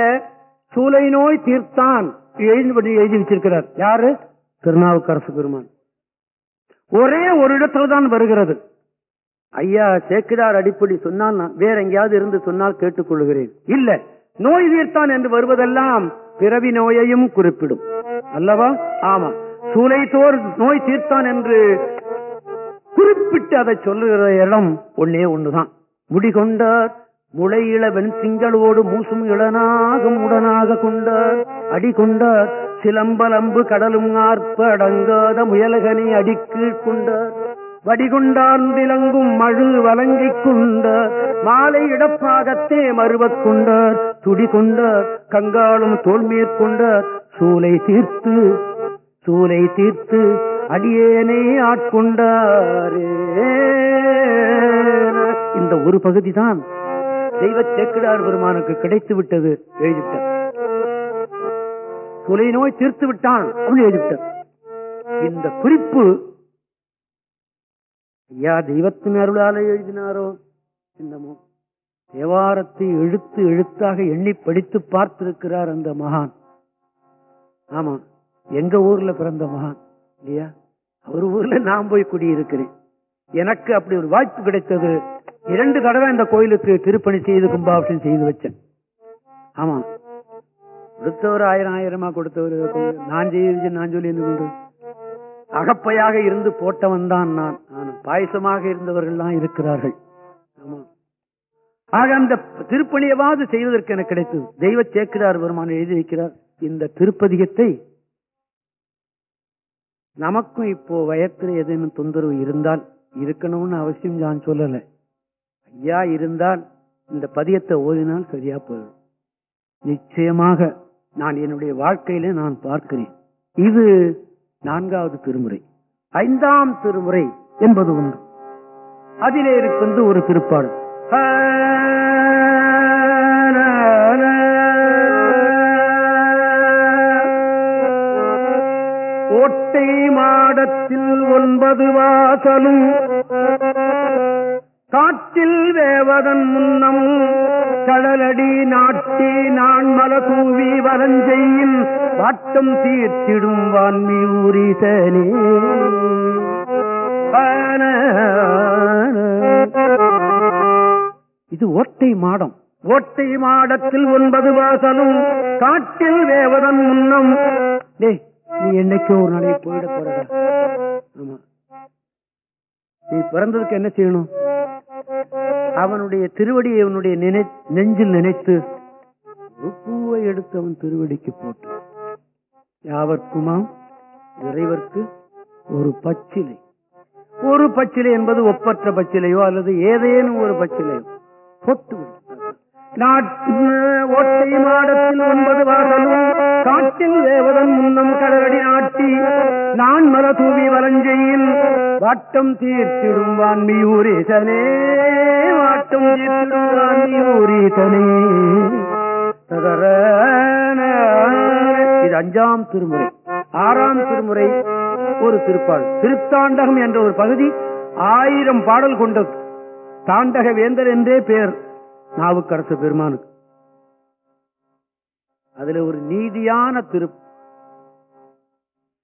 சூலை நோய் தீர்த்தான் எழுதி எழுதி வச்சிருக்கிறார். யாரு? திருநாவுக்கரசு பெருமான். ஒரே ஒரு இடத்துல தான் வருகிறது. ஐயா சேக்கிடார் அடிப்படி சொன்னால் நான் வேற எங்கேயாவது இருந்து சொன்னால் கேட்டுக்கொள்கிறேன். இல்ல நோய் தீர்த்தான் என்று வருவதெல்லாம் பிறவி நோயையும் குறிப்பிடும். அல்லவா? ஆமா சூலை தோர் நோய் தீர்த்தான் என்று குறிப்பிட்டு அதை சொல்லுகிற இடம் ஒன்னே ஒண்ணுதான். முடிகொண்டார் முளையிளவன் திங்களோடு மூசும் இளனாகும் உடனாக கொண்டார். அடி கொண்டார் சிலம்பலம்பு கடலும் ஆர்ப்ப அடங்காத முயலகனை அடிக்கு கொண்டார். வடிகொண்டார்ந்திலங்கும் மழு வலங்கிக் கொண்டார். மாலை இடப்பாகத்தே மறுவக் கொண்டார். துடி கொண்டார் கங்காளும் தோல் மேற்கொண்டார். சூலை தீர்த்து சூலை தீர்த்து அடியேனை ஆட்கொண்டாரே. இந்த ஒரு பகுதிதான் தெய்வ சேக்கிடார் பெருமானுக்கு கிடைத்து விட்டது எழுதிவிட்டார். சுலை நோய் தீர்த்து விட்டான் அப்படி எழுதிவிட்டார். இந்த குறிப்பு ஐயா தெய்வத்தின் அருளால எழுதினாரோ என்னமோ தேவாரத்தை எழுத்து எழுத்தாக எண்ணி படித்து பார்த்திருக்கிறார் அந்த மகான். ஆமா எங்க ஊர்ல பிறந்த மகான். இல்லையா? அவர் ஊர்ல நான் போய் குடியிருக்கிறேன். எனக்கு அப்படி ஒரு வாய்ப்பு கிடைத்தது. இரண்டு தடவை இந்த கோயிலுக்கு திருப்பணி செய்து கும்பாபிஷன் செய்து வச்சேன். ஆமா. கொடுத்தவர் ஆயிரம் ஆயிரமா கொடுத்தவர் நான் செய்து நான் சொல்லி என்ன அகப்பையாக இருந்து போட்டவன் தான் நான். பாயசமாக இருந்தவர்கள் தான் இருக்கிறார்கள். ஆமா. ஆக அந்த திருப்பணியவாது செய்வதற்கு எனக்கு கிடைத்தது? தெய்வ சேக்கிரார் பெருமான் எழுதி வைக்கிறார். இந்த திருப்பதிகத்தை நமக்கும் இப்போ வயத்துல ஏதேனும் தொந்தரவு இருந்தால் இருக்கணும்னு அவசியம் நான் சொல்லல. ஐயா இருந்தால் இந்த பதியத்தை ஓதினால் சரியா போயிடும். நிச்சயமாக நான் என்னுடைய வாழ்க்கையில நான் பார்க்கிறேன். இது நான்காவது திருமுறை. ஐந்தாம் திருமுறை என்பது ஒன்று அதிலே இருக்கின்ற ஒரு திருப்பாடல் கோட்டை மாடத்தில் ஒன்பது வாசலும் காட்டில் வேவதன் முன்னம் கடலடி நாட்டி நான் மல வரஞ்செய்யும் வாட்டம் தீர்த்திடும் வான்மி ஊரிசனே. இது ஓட்டை மாடம். ஓட்டை மாடத்தில் ஒன்பது வாசலும் காட்டில் வேவதன் முன்னம். டேய் என்னைக்கோ ஒரு நாளைக்கு போயிட போறதா? ஆமா. நீ பிறந்ததுக்கு என்ன செய்யணும்? அவனுடைய திருவடியை அவனுடைய நினை நெஞ்சில் நினைத்து பூவை எடுத்து அவன் திருவடிக்கு போட்டு யாவர்க்குமாம் இறைவர்க்கு ஒரு பச்சிலை. ஒரு பச்சிலை என்பது ஒப்பற்ற பச்சிலையோ அல்லது ஏதேனும் ஒரு பச்சிலையோ போட்டு ஓட்டை மாடத்தில் ஒன்பது வாசலும் காட்டில் தேவதன் முன்னம் கடலடி நாட்டி நான் மல தூவி வலஞ்செய்யின் வாட்டம் தீர்த்திடும் வான்மியூரீசனே வாட்டம் தீர்த்திடும் வான்மியூரீசனே தகர இது அஞ்சாம் திருமுறை. ஆறாம் திருமுறை ஒரு திருப்பாடல் திருத்தாண்டகம் என்ற ஒரு பகுதி ஆயிரம் பாடல் கொண்டது. தாண்டக வேந்தர் என்றே பெயர் நாவுக்கரசு பெருமானுக்கு. அதுல ஒரு நீதியான திரு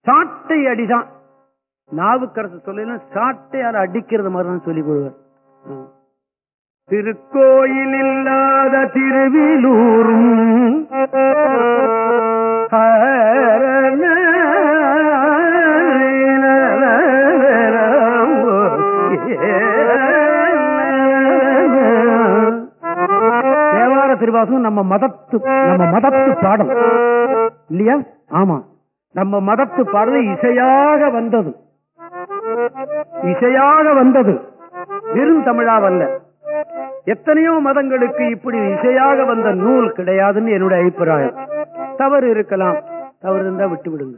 சாட்டை அடிதான். நாவுக்கரசு சொல்லல சாட்டையால் அடிக்கிறது மாதிரி தான் சொல்லி போடுவார் திருக்கோயில் இல்லாத திருவிலூரும் திருவாசகம் நம்ம மதத்து நம்ம மதத்து பாடல். இல்லையா? ஆமா. நம்ம மதத்து பாடல் இசையாக வந்தது. இசையாக வந்தது. வெறும் தமிழாவல்ல எத்தனையோ மதங்களுக்கு இப்படி இசையாக வந்த நூல் கிடையாதுன்னு என்னுடைய அபிப்பிராயம். தவறு இருக்கலாம். தவறு இருந்தா விட்டு விடுங்க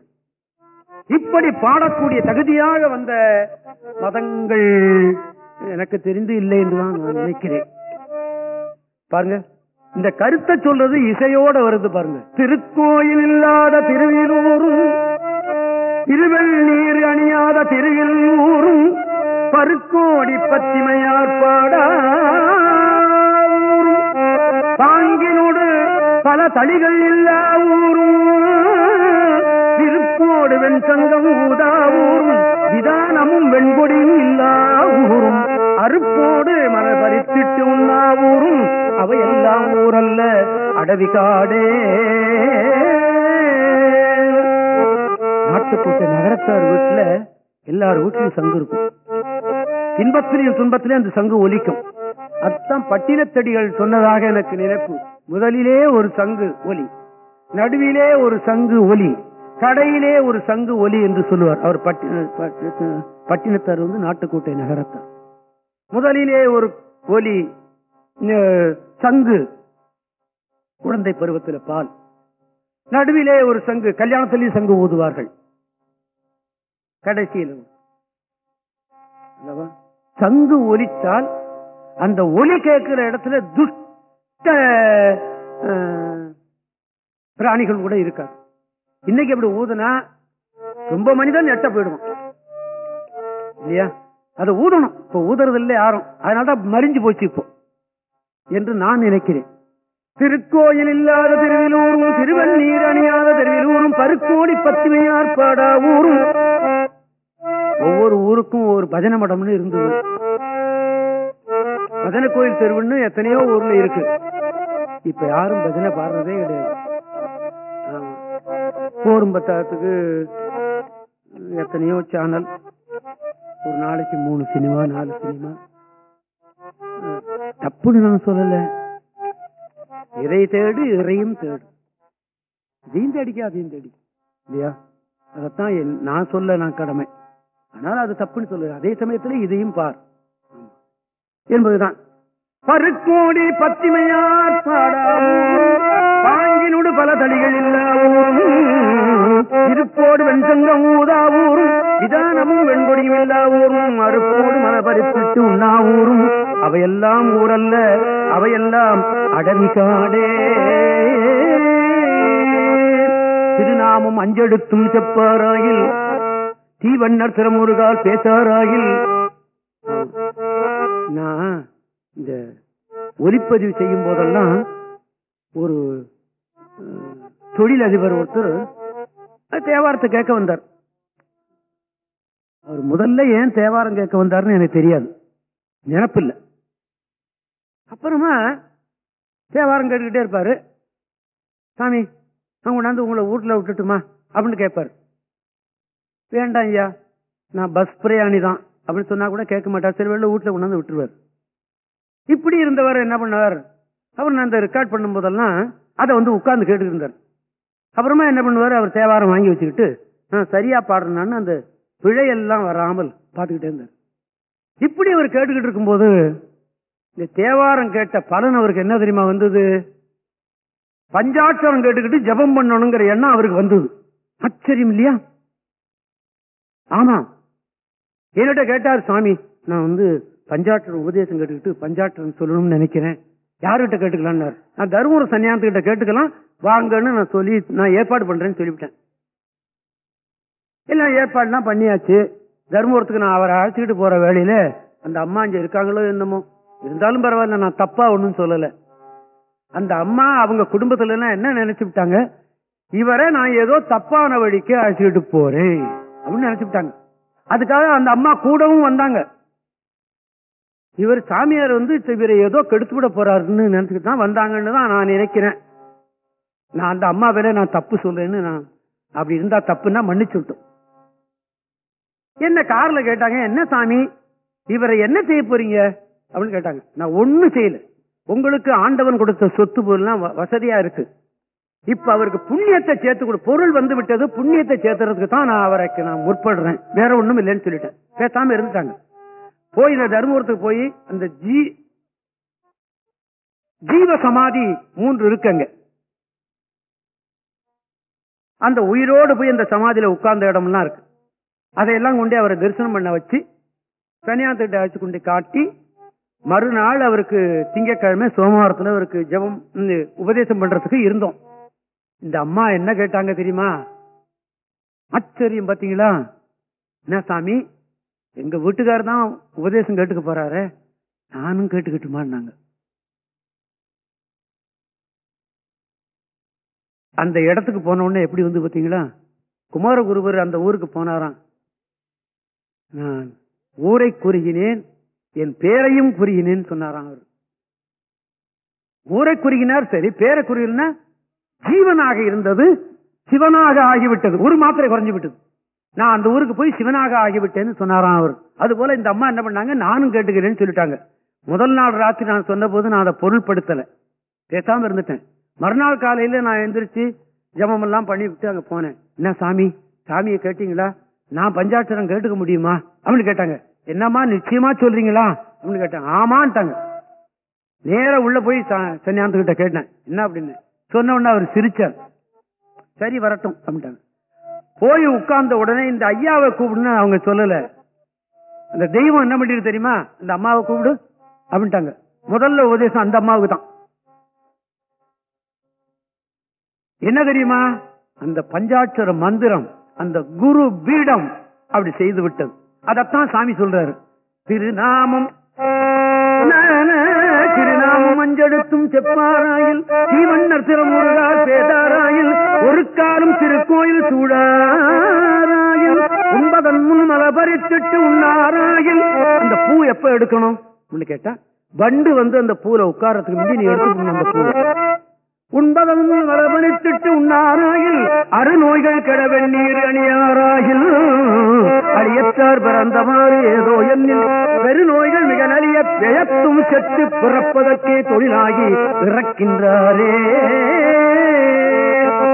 இப்படி பாடக்கூடிய தகுதியாக வந்த மதங்கள் எனக்கு தெரிந்து இல்லை என்றுதான் நான் நினைக்கிறேன். பாருங்க. இந்த கருத்தை சொல்றது இசையோட வருது பாருங்க. திருக்கோயில் இல்லாத திருவிலூரும் திருவெள்ளீர் அணியாத திருவிலூரும் பருக்கோடி பத்திமையார் பாடா பாங்கினோடு பல தளிகள் இல்லா ஊரும். திருப்போடு வெண்சங்கம் ஊதாவூரும் விதானமும் வெண்கொடியும் இல்லா ஊரும். அறுப்போடு மன பறித்திட்டு உண்ணாவூரும் ஊரும் அவையெல்லாம் ஊரல்ல அடவி காடே. நாட்டுக்கோட்டை நகரத்தார் வீட்டுல எல்லார் வீட்லயும் சங்கு இருக்கும். இன்பத்திலையும் துன்பத்திலையும் அந்த சங்கு ஒலிக்கும். அதுதான் பட்டினத்தடிகள் சொன்னதாக எனக்கு நினைப்பு. முதலிலே ஒரு சங்கு ஒலி நடுவிலே ஒரு சங்கு ஒலி கடையிலே ஒரு சங்கு ஒலி என்று சொல்லுவார். அவர் பட்டினத்தார் வந்து நாட்டுக்கோட்டை நகரத்தார். முதலிலே ஒரு ஒலி சங்கு. குழந்தை பருவத்தில் பால். நடுவிலே ஒரு சங்கு கல்யாணத்திலேயும் சங்கு ஊதுவார்கள். கடைசியில். சங்கு ஒலித்தால் அந்த ஒலி கேட்கிற இடத்துல துஷ்ட பிராணிகள் கூட இருக்காது. இன்னைக்கு அப்படி ஊதுனா ரொம்ப மனிதன் எட்ட போயிடுவான். இல்லையா? அதை ஊதணும். இப்ப ஊதுறது இல்லை யாரும் அதனாலதான் மறிஞ்சு போச்சு இப்போ. என்று நான் நினைக்கிறேன். திருக்கோயில் இல்லாத திருவிலூரும் திருவண்ணீர் அணியாத திருவிலூரும் பருக்கோடி பத்துமையார் பாடா ஊரும். ஒவ்வொரு ஊருக்கும் ஒரு பஜனை மடம்னு இருந்தது. பஜனை கோயில் தெருவுன்னு எத்தனையோ ஊர்ல இருக்கு. இப்ப யாரும் பஜனை பாடுறதே கிடையாது. போரும் பத்தாத்துக்கு எத்தனையோ சேனல் ஒரு நாளைக்கு மூணு சினிமா நாலு சினிமா. தப்புன்னு நான் சொல்லல. இறை தேடு இறையும் தேடு. இதையும் தேடிக்க அதையும் தேடி இல்லையா? அதத்தான் நான் சொல்ல நான் கடமை. ஆனால் அது தப்புன்னு சொல்ல அதே சமயத்துல இதையும் பார். என்பதுதான். பருக்கோடி பத்திமையார் பாடாவூரும் பல தடிகள் இல்லாவூரும் இருப்போடு வெண்சங்கம் ஊதாவூரும் விதானமும் வெண்கொடியும் இல்லாவூரும். அறுப்போடு மலபரிப்பிட்டு உண்ணாவூரும். அவையெல்லாம் ஊரல்ல அவையெல்லாம் அடவி காடே. திருநாமம் அஞ்செடுத்தும் செப்பாராயில் தீவண்ணர் திறமுருகால் பேசாராயில். நான் இந்த ஒலிப்பதிவு செய்யும் போதெல்லாம் ஒரு தொழிலதிபர் ஒருத்தர் தேவாரத்தை கேட்க வந்தார். அவர் முதல்ல ஏன் தேவாரம் கேட்க வந்தார்னு எனக்கு தெரியாது. நினப்பில்லை. அப்புறமா தேவாரம் கேட்டுக்கிட்டே இருப்பாரு. சாமி நான் கொண்டாந்து உங்களை வீட்டில் விட்டுட்டுமா? அப்படின்னு கேட்பாரு. வேண்டாம் ஐயா நான் பஸ் பிரயாணி தான் அப்படின்னு சொன்னா கூட கேட்க மாட்டார். சில வேலை வீட்டில் கொண்டாந்து விட்டுருவார். இப்படி இருந்தவர் என்ன பண்ணார் அவர் நான் அந்த ரெக்கார்ட் பண்ணும் போதெல்லாம் அதை வந்து உட்கார்ந்து கேட்டுட்டு இருந்தார். அப்புறமா என்ன பண்ணுவார்? அவர் தேவாரம் வாங்கி வச்சுக்கிட்டு நான் சரியா பாடுறேன்னு அந்த பிழையெல்லாம் வராமல் பார்த்துக்கிட்டே இருந்தார். இப்படி அவர் கேட்டுக்கிட்டு இருக்கும்போது இந்த தேவாரம் கேட்ட பலன் அவருக்கு என்ன தெரியுமா வந்தது? பஞ்சாட்சரம் கேட்டுக்கிட்டு ஜெபம் பண்ணணுங்கிற எண்ணம் அவருக்கு வந்தது. ஆச்சரியம் இல்லையா? ஆமா என்கிட்ட கேட்டார் சாமி நான் வந்து பஞ்சாட்சரம் உபதேசம் கேட்டுக்கிட்டு பஞ்சாட்சரம் சொல்லணும்னு நினைக்கிறேன். யார்கிட்ட கேட்டுக்கலாம்னாரு? நான் தருமபுரம் சன்னியாசத்துக்கிட்ட கேட்டுக்கலாம். வாங்கன்னு நான் சொல்லி நான் ஏற்பாடு பண்றேன்னு சொல்லிவிட்டேன். எல்லாம் ஏற்பாடுலாம் பண்ணியாச்சு. தருமபுரத்துக்கு நான் அவரை அழைச்சிக்கிட்டு போற வேலையில அந்த அம்மா இங்க இருக்காங்களோ என்னமோ? இருந்தாலும் பரவாயில்ல நான் தப்பா ஒண்ணும் சொல்லல. அந்த அம்மா அவங்க குடும்பத்துல எல்லாம் என்ன நினைச்சு விட்டாங்க? இவரை நான் ஏதோ தப்பான வழிக்கு அழைச்சிட்டு போறேன் அப்படின்னு நினைச்சு விட்டாங்க. அதுக்காக அந்த அம்மா கூடவும் வந்தாங்க. இவர் சாமியார் வந்து இவரை ஏதோ கெடுத்து விட போறாருன்னு நினைச்சுட்டு தான் வந்தாங்கன்னு தான் நான் நினைக்கிறேன். நான் அந்த அம்மா வேற நான் தப்பு சொல்றேன்னு நான் அப்படி இருந்தா தப்புன்னா மன்னிச்சு விட்டோம். என்ன கார்ல கேட்டாங்க என்ன சாமி இவரை என்ன செய்ய போறீங்க? அப்படின்னு கேட்டாங்க. நான் ஒன்னும் செய்யல. உங்களுக்கு ஆண்டவன் கொடுத்த சொத்து பொருள்லாம் வசதியா இருக்கு. இப்ப அவருக்கு புண்ணியத்தை சேர்த்து கொடு. பொருள் வந்து விட்டது புண்ணியத்தை சேர்த்துறதுக்கு தான் நான் அவருக்கு நான் முற்படுறேன். வேற ஒண்ணும் இல்லைன்னு சொல்லிட்டேன். பேசாம இருந்துட்டாங்க. போய் இந்த தர்மபுரத்துக்கு போய் அந்த ஜீ ஜீவ சமாதி மூன்று இருக்குங்க. அந்த உயிரோடு போய் அந்த சமாதியில உட்கார்ந்த இடம்லாம் இருக்கு. அதையெல்லாம் கொண்டு அவரை தரிசனம் பண்ண வச்சு தனியாத்திட்ட வச்சு கொண்டு காட்டி மறுநாள் அவருக்கு திங்கட்கிழமை சோமவாரத்துல அவருக்கு ஜெபம் உபதேசம் பண்றதுக்கு இருந்தோம். இந்த அம்மா என்ன கேட்டாங்க தெரியுமா? ஆச்சரியம் பாத்தீங்களா? என்ன சாமி எங்க வீட்டுக்காரர் தான் உபதேசம் கேட்டுக்க போறாரு நானும் கேட்டுக்கிட்டுமான்னாங்க. அந்த இடத்துக்கு போன உடனே எப்படி வந்து பாத்தீங்களா? குமாரகுருவர் அந்த ஊருக்கு போனாராம். நான் ஊரை குறுகினேன் என் பேரையும் குறுகினேன் சொன்னாராம் அவர். ஊரை குறுகினார் சரி பேரை குறுகினா ஜீவனாக இருந்தது சிவனாக ஆகிவிட்டது. ஒரு மாத்திரை குறைஞ்சு விட்டது. நான் அந்த ஊருக்கு போய் சிவனாக ஆகிவிட்டேன்னு சொன்னாராம் அவர். அது போல இந்த அம்மா என்ன பண்ணாங்க? நானும் கேட்டுக்கிறேன்னு சொல்லிட்டாங்க. முதல் நாள் ராத்திரி நான் சொன்ன போது நான் அதை பொருள்படுத்தல. பேசாம இருந்துட்டேன். மறுநாள் காலையில நான் எந்திரிச்சு ஜபம் எல்லாம் பண்ணி விட்டு அங்க போனேன். என்ன சாமி? சாமியை கேட்டீங்களா? நான் பஞ்சாட்சரம் கேட்டுக்க முடியுமா? அப்படின்னு கேட்டாங்க. என்னம்மா நிச்சயமா சொல்றீங்களா? அப்படின்னு கேட்டேன். ஆமான்ட்டாங்க. நேரா உள்ள போய் சன்னியாந்தகிட்ட கேட்டேன். என்ன அப்படின்னு? சொன்ன உடனே அவர் சிரிச்சார். சரி வரட்டும் அப்படின்ட்டாங்க. போய் உட்கார்ந்த உடனே இந்த ஐயாவை கூப்பிடுன்னு அவங்க சொல்லல. அந்த தெய்வம் என்ன பண்ணிருக்கு தெரியுமா? இந்த அம்மாவை கூப்பிடு அப்படின்ட்டாங்க. முதல்ல உபதேசம் அந்த அம்மாவுக்கு தான். என்ன தெரியுமா? அந்த பஞ்சாட்சர மந்திரம் அந்த குரு பீடம் அப்படி செய்து விட்டது. அதத்தான் சாமி சொல்றாரு. திருநாமம். திருநாமம் அஞ்செடுத்தும் செப்பாராயில் தீவண்ணர் திருமுருகார் பேதாராயில் ஒரு காலம் திருக்கோயில் சூடாராயில் உண்பதன் முன் மலபரித்திட்டு உண்ணாராயில். அந்த பூ எப்ப எடுக்கணும்? கேட்டா வண்டு வந்து அந்த பூல உட்காரத்துக்கு முந்தி நீ எடுத்துக்கணும் அந்த பூவை. உண்பதன் முன் மலபரித்திட்டு உண்ணாராயில் அருநோய்கள் கெட வெந்நீர் அணியாராயில். அழியற்றார் பிறந்தவாறு ஏதோ என்னில் பெருநோய்கள் மிக நலிய பெயத்தும் செத்து பிறப்பதற்கே தொழிலாகி இறக்கின்றாரே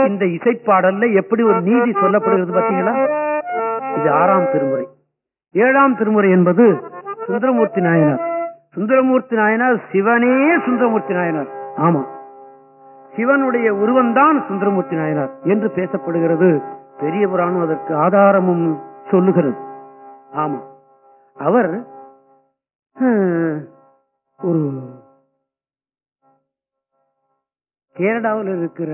இந்த இசைப்பாடல்ல எப்படி ஒரு நீதி சொல்லப்படுகிறது பார்த்தீங்களா? இது ஆறாம் திருமுறை. ஏழாம் திருமுறை என்பது சுந்தரமூர்த்தி நாயனார். சுந்தரமூர்த்தி நாயனார் சிவனே சுந்தரமூர்த்தி நாயனார். ஆமா. சிவனுடைய உருவம்தான் சுந்தரமூர்த்தி நாயனார் என்று பேசப்படுகிறது. பெரிய புராணம் அதற்கு ஆதாரமும் சொல்லுகிறது. ஆமா அவர் ஒரு கேரளாவில் இருக்கிற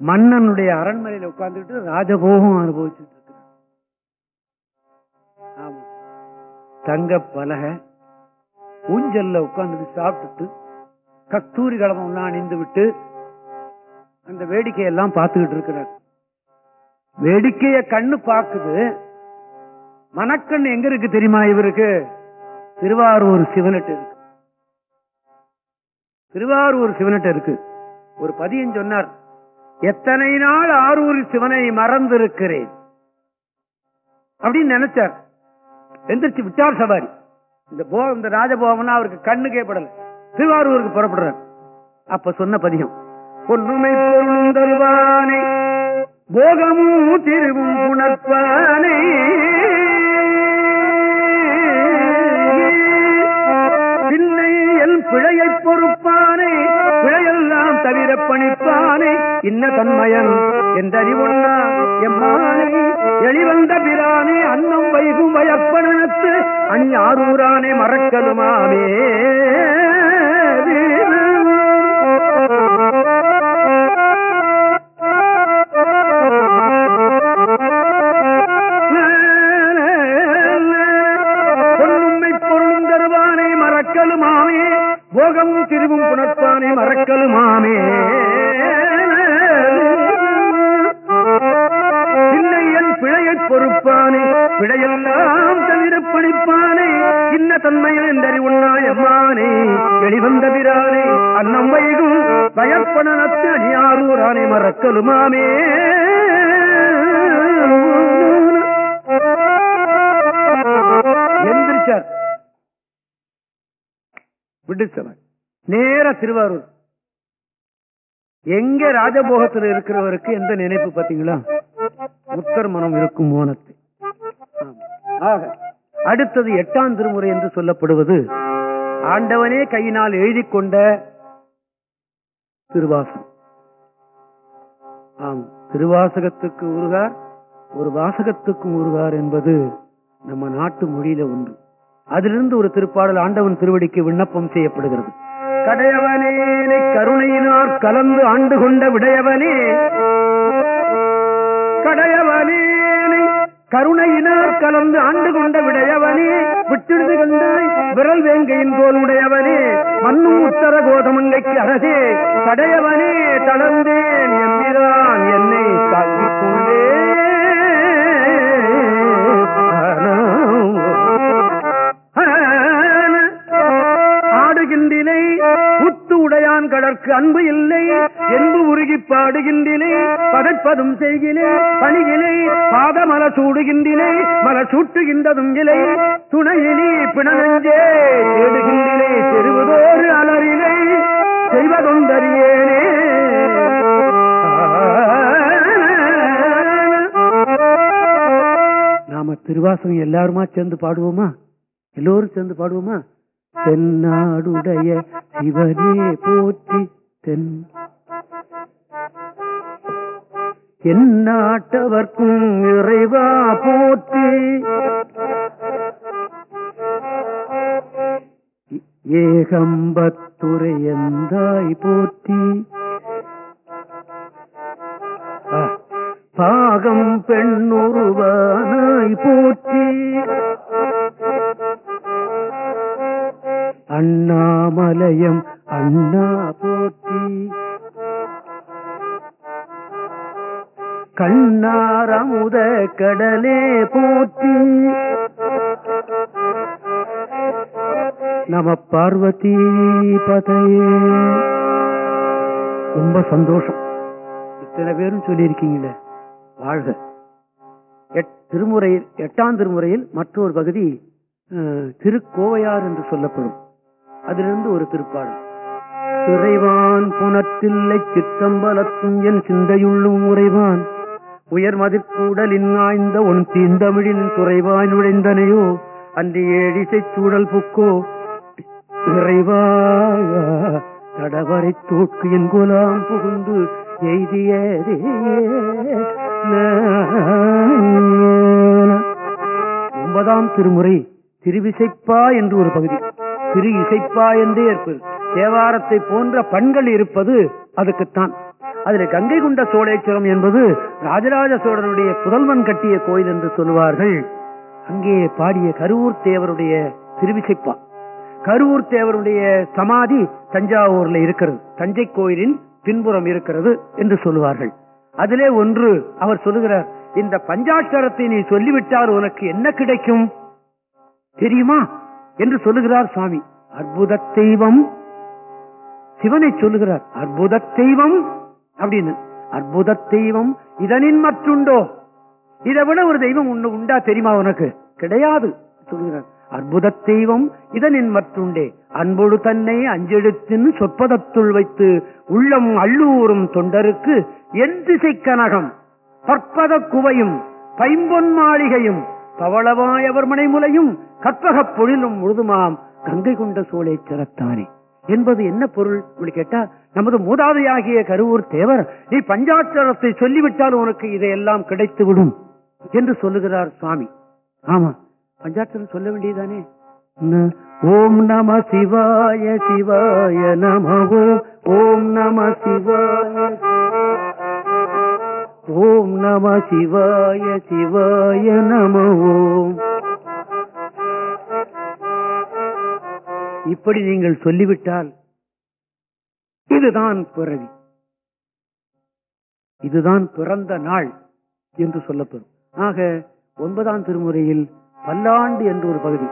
மன்னனுடைய அரண்மனையில உட்கார்ந்துட்டு ராஜபோகம் அனுபவிச்சுட்டு இருக்கிறார். ஆமா தங்க பலகை ஊஞ்சல்ல உட்கார்ந்துட்டு சாப்பிட்டுட்டு கஸ்தூரி கலமம் அணிந்து விட்டு அந்த வேடிக்கையெல்லாம் பார்த்துக்கிட்டு இருக்கிறார். வேடிக்கைய கண்ணு பார்க்குது. மனக்கண் எங்க இருக்கு தெரியுமா இவருக்கு? திருவாரூர் சிவனட்டு இருக்கு. திருவாரூர் சிவனட்டு இருக்கு. ஒரு பதியம் சொன்னார் எத்தனை நாள் ஆரூர் சிவனை மறந்திருக்கிறேன்? அப்படின்னு நினைச்சார். எந்திரிச்சு விட்டார் சவாரி. இந்த போ இந்த ராஜபோகம்னா அவருக்கு கண்ணு படல திருவாரூருக்கு புறப்படுறார் அப்ப சொன்ன பதிகம். பொன்னுமை பொருளும் தருவானை போகமும் திருவும் புணர்ப்பானை பின்னை என் பிழையை பொறுப்பானை பிழையெல்லாம் தவிர பணிப்பானை. இன்ன தன்மயன் என்றறிவுண்ணா எம்மானை. எளிவந்த பிரானே அன்னம் வைகும் வயப்பனத்து அணி ஆரூரானே மறக்கலுமாமே. போகமும் திருவும் புணர்ப்பானே மறக்கலுமாமே. பின்னை என் பிழையை பொறுப்பானே பிழையெல்லாம் தவிர பணிப்பானே இன்ன தன்மையில் என்றறி உண்ணாயம்மானே வெளிவந்த பிரானே அன்னம் வைகும் பயப்படனத்து அணியாரூரானே மறக்கலுமாமே. எந்திரிச்சார். விடுச்சவர் நேர திருவாரூர். எங்க ராஜபோகத்தில் இருக்கிறவருக்கு எந்த நினைப்பு பார்த்தீங்களா? முத்தர் மனம் இருக்கும் மோனத்தை ஆக அடுத்தது எட்டாம் திருமுறை என்று சொல்லப்படுவது ஆண்டவனே கையினால் எழுதி கொண்ட திருவாசகம். ஆம் திருவாசகத்துக்கு உருகார் ஒரு வாசகத்துக்கும் உருகார் என்பது நம்ம நாட்டு மொழியில ஒன்று. அதிலிருந்து ஒரு திருப்பாடல் ஆண்டவன் திருவடிக்கு விண்ணப்பம் செய்யப்படுகிறது. கடையவனே கருணையினால் கலந்து ஆண்டு கொண்ட விடையவனே. கடையவனே கருணையினால் கலந்து ஆண்டு கொண்ட விடையவனே விட்டிடுது கண்டாய் விரல் வேங்கையின் போல் உடையவனே மண்ணும் உத்தர கோதமங்கைக்கு அரசே தடையவனே தளர்ந்தேன் எம்பிரான் என்னை புத்து அன்பு இல்லை. என்பு உருகி பதற்பதும் பதைப்பதும் செய்கினே பணிகினை பாதமல சூடுகின்றனே. மல சூட்டுகின்றதும் இலை துணையிலே பிணநெஞ்சே தேடுகின்றினை. தெருவதோறு அலறினை செய்வதொந்தறியேனே நாம திருவாசகம் எல்லாருமா சேர்ந்து பாடுவோமா? எல்லோரும் சேர்ந்து பாடுவோமா? தென்னாடுடைய சிவனே போற்றி தென். எந்நாட்டவர்க்கும் இறைவா போற்றி. ஏகம்பத்துரை எந்தாய் போற்றி. ஆ, பாகம் பெண்ணுருவானாய் போற்றி. அண்ணாமலயம் அண்ணா போற்றி. கண்ணாரமுத கடலே போற்றி. நம பார்வதி பதையே ரொம்ப சந்தோஷம். இத்தனை பேரும் சொல்லியிருக்கீங்களே. வாழ்க. எட்- திருமுறையில் எட்டாம் திருமுறையில் மற்றொரு பகுதி திருக்கோவையார் என்று சொல்லப்படும். அதிலிருந்து ஒரு திருப்பாடல் துறைவான் புனத்தில்லை சிற்றம்பலத்தும் என் சிந்தையுள்ளும் உறைவான். உயர் மதிர்கூடலின் ஆய்ந்த உன் தீந்தமிழின் துறைவாய் நுழைந்தனையோ அன்று ஏழிசை சூழல் புக்கோ. இறைவாய கடவரை தோற்கு என் குலாம் புகுந்து எய்தியதே ஒன்பதாம் திருமுறை திருவிசைப்பா என்று ஒரு பகுதி. திரு இசைப்பா என்றே இருப்பது தேவாரத்தை போன்ற பண்கள் இருப்பது அதுக்குத்தான். அதுல கங்கை கொண்ட சோழேஸ்வரம் என்பது ராஜராஜ சோழனுடைய புதல்வன் கட்டிய கோயில் என்று சொல்லுவார்கள். அங்கே பாடிய கருவூர் தேவருடைய திருவிசைப்பா. கருவூர் தேவருடைய சமாதி தஞ்சாவூர்ல இருக்கிறது. தஞ்சை கோயிலின் பின்புறம் இருக்கிறது என்று சொல்லுவார்கள். அதிலே ஒன்று அவர் சொல்லுகிறார் இந்த பஞ்சாட்சரத்தை நீ சொல்லிவிட்டால் உனக்கு என்ன கிடைக்கும்? தெரியுமா? என்று சொல்லுகிறார் சுவாமி. அற்புத தெய்வம். சிவனை சொல்லுகிறார் அற்புத தெய்வம் அப்படின்னு. அற்புத தெய்வம் இதனின் மற்றுண்டோ? இதை விட ஒரு தெய்வம் உண்டா தெரியுமா உனக்கு? கிடையாது சொல்லுகிறார். அற்புத தெய்வம் இதனின் மற்றுண்டே. அன்பொழு தன்னை அஞ்செழுத்தின் சொற்பதத்துள் வைத்து உள்ளம் அள்ளூரும் தொண்டருக்கு என் திசை கனகம் பற்பத குவையும் பைம்பொன் மாளிகையும் பவளவாயவர் மனைமுலையும் கற்பகப் பொழிலும் முழுதுமாம் கங்கை கொண்ட சோலை சிறத்தானே என்பது என்ன பொருள்? இப்படி கேட்டா நமது மூதாதையாகிய கருவூர் தேவர் நீ பஞ்சாட்சரத்தை சொல்லிவிட்டால் உனக்கு இதையெல்லாம் கிடைத்துவிடும் என்று சொல்லுகிறார் சுவாமி. ஆமா பஞ்சாட்சரம் சொல்ல வேண்டியதானே ஓம் நம சிவாய சிவாய நம ஓம் நம சிவாய ஓம் நம சிவாய சிவாய நம ஓம். இப்படி நீங்கள் சொல்லிவிட்டால் இதுதான் பிறவி. இதுதான் பிறந்த நாள் என்று சொல்லப்படும். ஆக ஒன்பதாம் திருமுறையில் பல்லாண்டு என்று ஒரு பகுதி.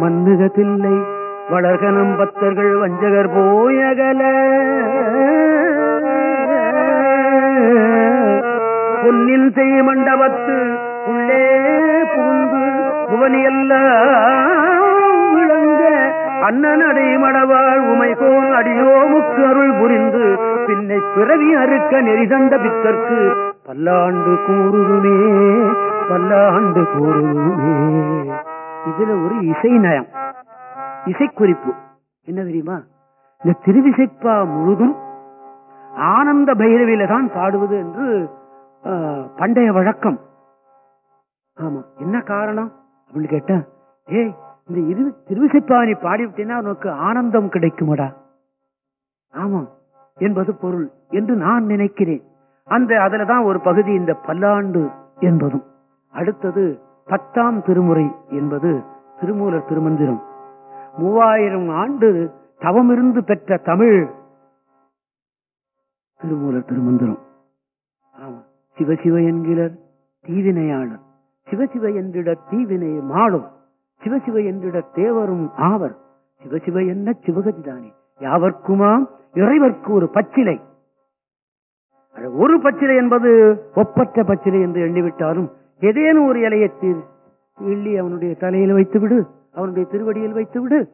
மன்னுகத்தில்லை வளர்கனம் பக்தர்கள் வஞ்சகர் போயகல பொன்னின் செய் மண்டபத்து உள்ளே புகுந்து புவனியெல்லாம் விளங்க அண்ணனடை மடவாள் உமைகோன் அடியோமுக்கு அருள் புரிந்து பின்னை பிறவி அறுக்க நெறிதண்ட பித்தற்கு பல்லாண்டு கூறுமே பல்லாண்டு கூறுமே இதுல ஒரு இசை நயம் இசைக்குறிப்பு. என்ன தெரியுமா? இந்த திருவிசைப்பா முழுதும் ஆனந்த பைரவியில தான் பாடுவது என்று பண்டைய வழக்கம். ஆமா என்ன காரணம் அப்படின்னு கேட்டா ஏய் இந்த இரு திருவிசைப்பா நீ உனக்கு ஆனந்தம் கிடைக்குமடா? ஆமா என்பது பொருள் என்று நான் நினைக்கிறேன். அந்த அதுலதான் ஒரு பகுதி இந்த பல்லாண்டு என்பதும். அடுத்தது பத்தாம் திருமுறை என்பது திருமூலர் திருமந்திரம். மூவாயிரம் ஆண்டு தவமிருந்து பெற்ற தமிழ் திருமூலர் திருமந்திரம். ஆமா. சிவசிவ என்கிறர் தீவினையாளர். சிவசிவ என்றிட தீவினை மாளும். சிவசிவ என்றிட தேவரும் ஆவர். சிவசிவ என்ன சிவகதிதானே? யாவர்க்குமாம்? இறைவர்க்கு ஒரு பச்சிலை. ஒரு பச்சிலை என்பது ஒப்பற்ற பச்சிலை என்று எண்ணிவிட்டாலும் ஏதேனும் ஒரு இலையை தீ- அவனுடைய தலையில் வைத்து விடு அவனுடைய திருவடியில் வைத்து விடு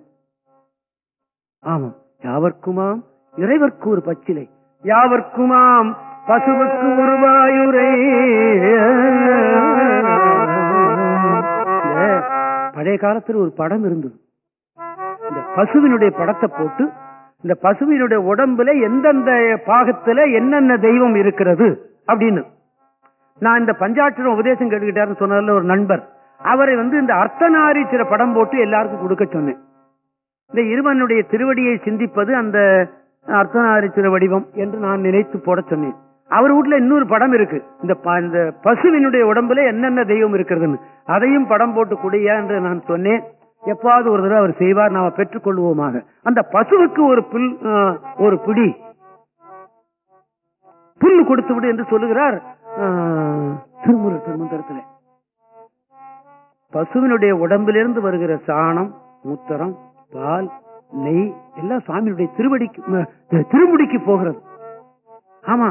ஆமாம் யாவர்க்குமாம்? இறைவர்க்கு ஒரு பச்சிலை. யாவர்க்குமாம்? பசுவுக்கு உருவாயுரை. பழைய காலத்தில் ஒரு படம் இருந்தது. இந்த பசுவினுடைய படத்தை போட்டு இந்த பசுவினுடைய உடம்புல எந்தெந்த பாகத்துல என்னென்ன தெய்வம் இருக்கிறது அப்படின்னு. நான் இந்த பஞ்சாட்சரம் உபதேசம் கேட்டுக்கிட்டாருன்னு சொன்னதுல ஒரு நண்பர் அவரை வந்து இந்த அர்த்தநாரீஸ்வர படம் போட்டு எல்லாருக்கும் கொடுக்க சொன்னேன். இந்த இருவனுடைய திருவடியை சிந்திப்பது அந்த அர்த்தநாரீஸ்வர வடிவம் என்று நான் நினைத்து போட சொன்னேன். அவர் வீட்டுல இன்னொரு படம் இருக்கு. இந்த இந்த பசுவினுடைய உடம்புல என்னென்ன தெய்வம் இருக்கிறதுன்னு. அதையும் படம் போட்டு குடியா என்று நான் சொன்னேன். எப்பாவது ஒரு தடவை அவர் செய்வார் நாம பெற்றுக் கொள்வோமாக அந்த பசுவுக்கு ஒரு புல் ஒரு பிடி. புல்லு கொடுத்து விடு என்று சொல்லுகிறார் திருமுறை திருமந்திரத்தில். பசுவினுடைய உடம்பிலிருந்து வருகிற சாணம் மூத்தரம் பால் நெய் எல்லாம் சுவாமியுடைய திருவடிக்கு திருமுடிக்கு போகிறது. ஆமா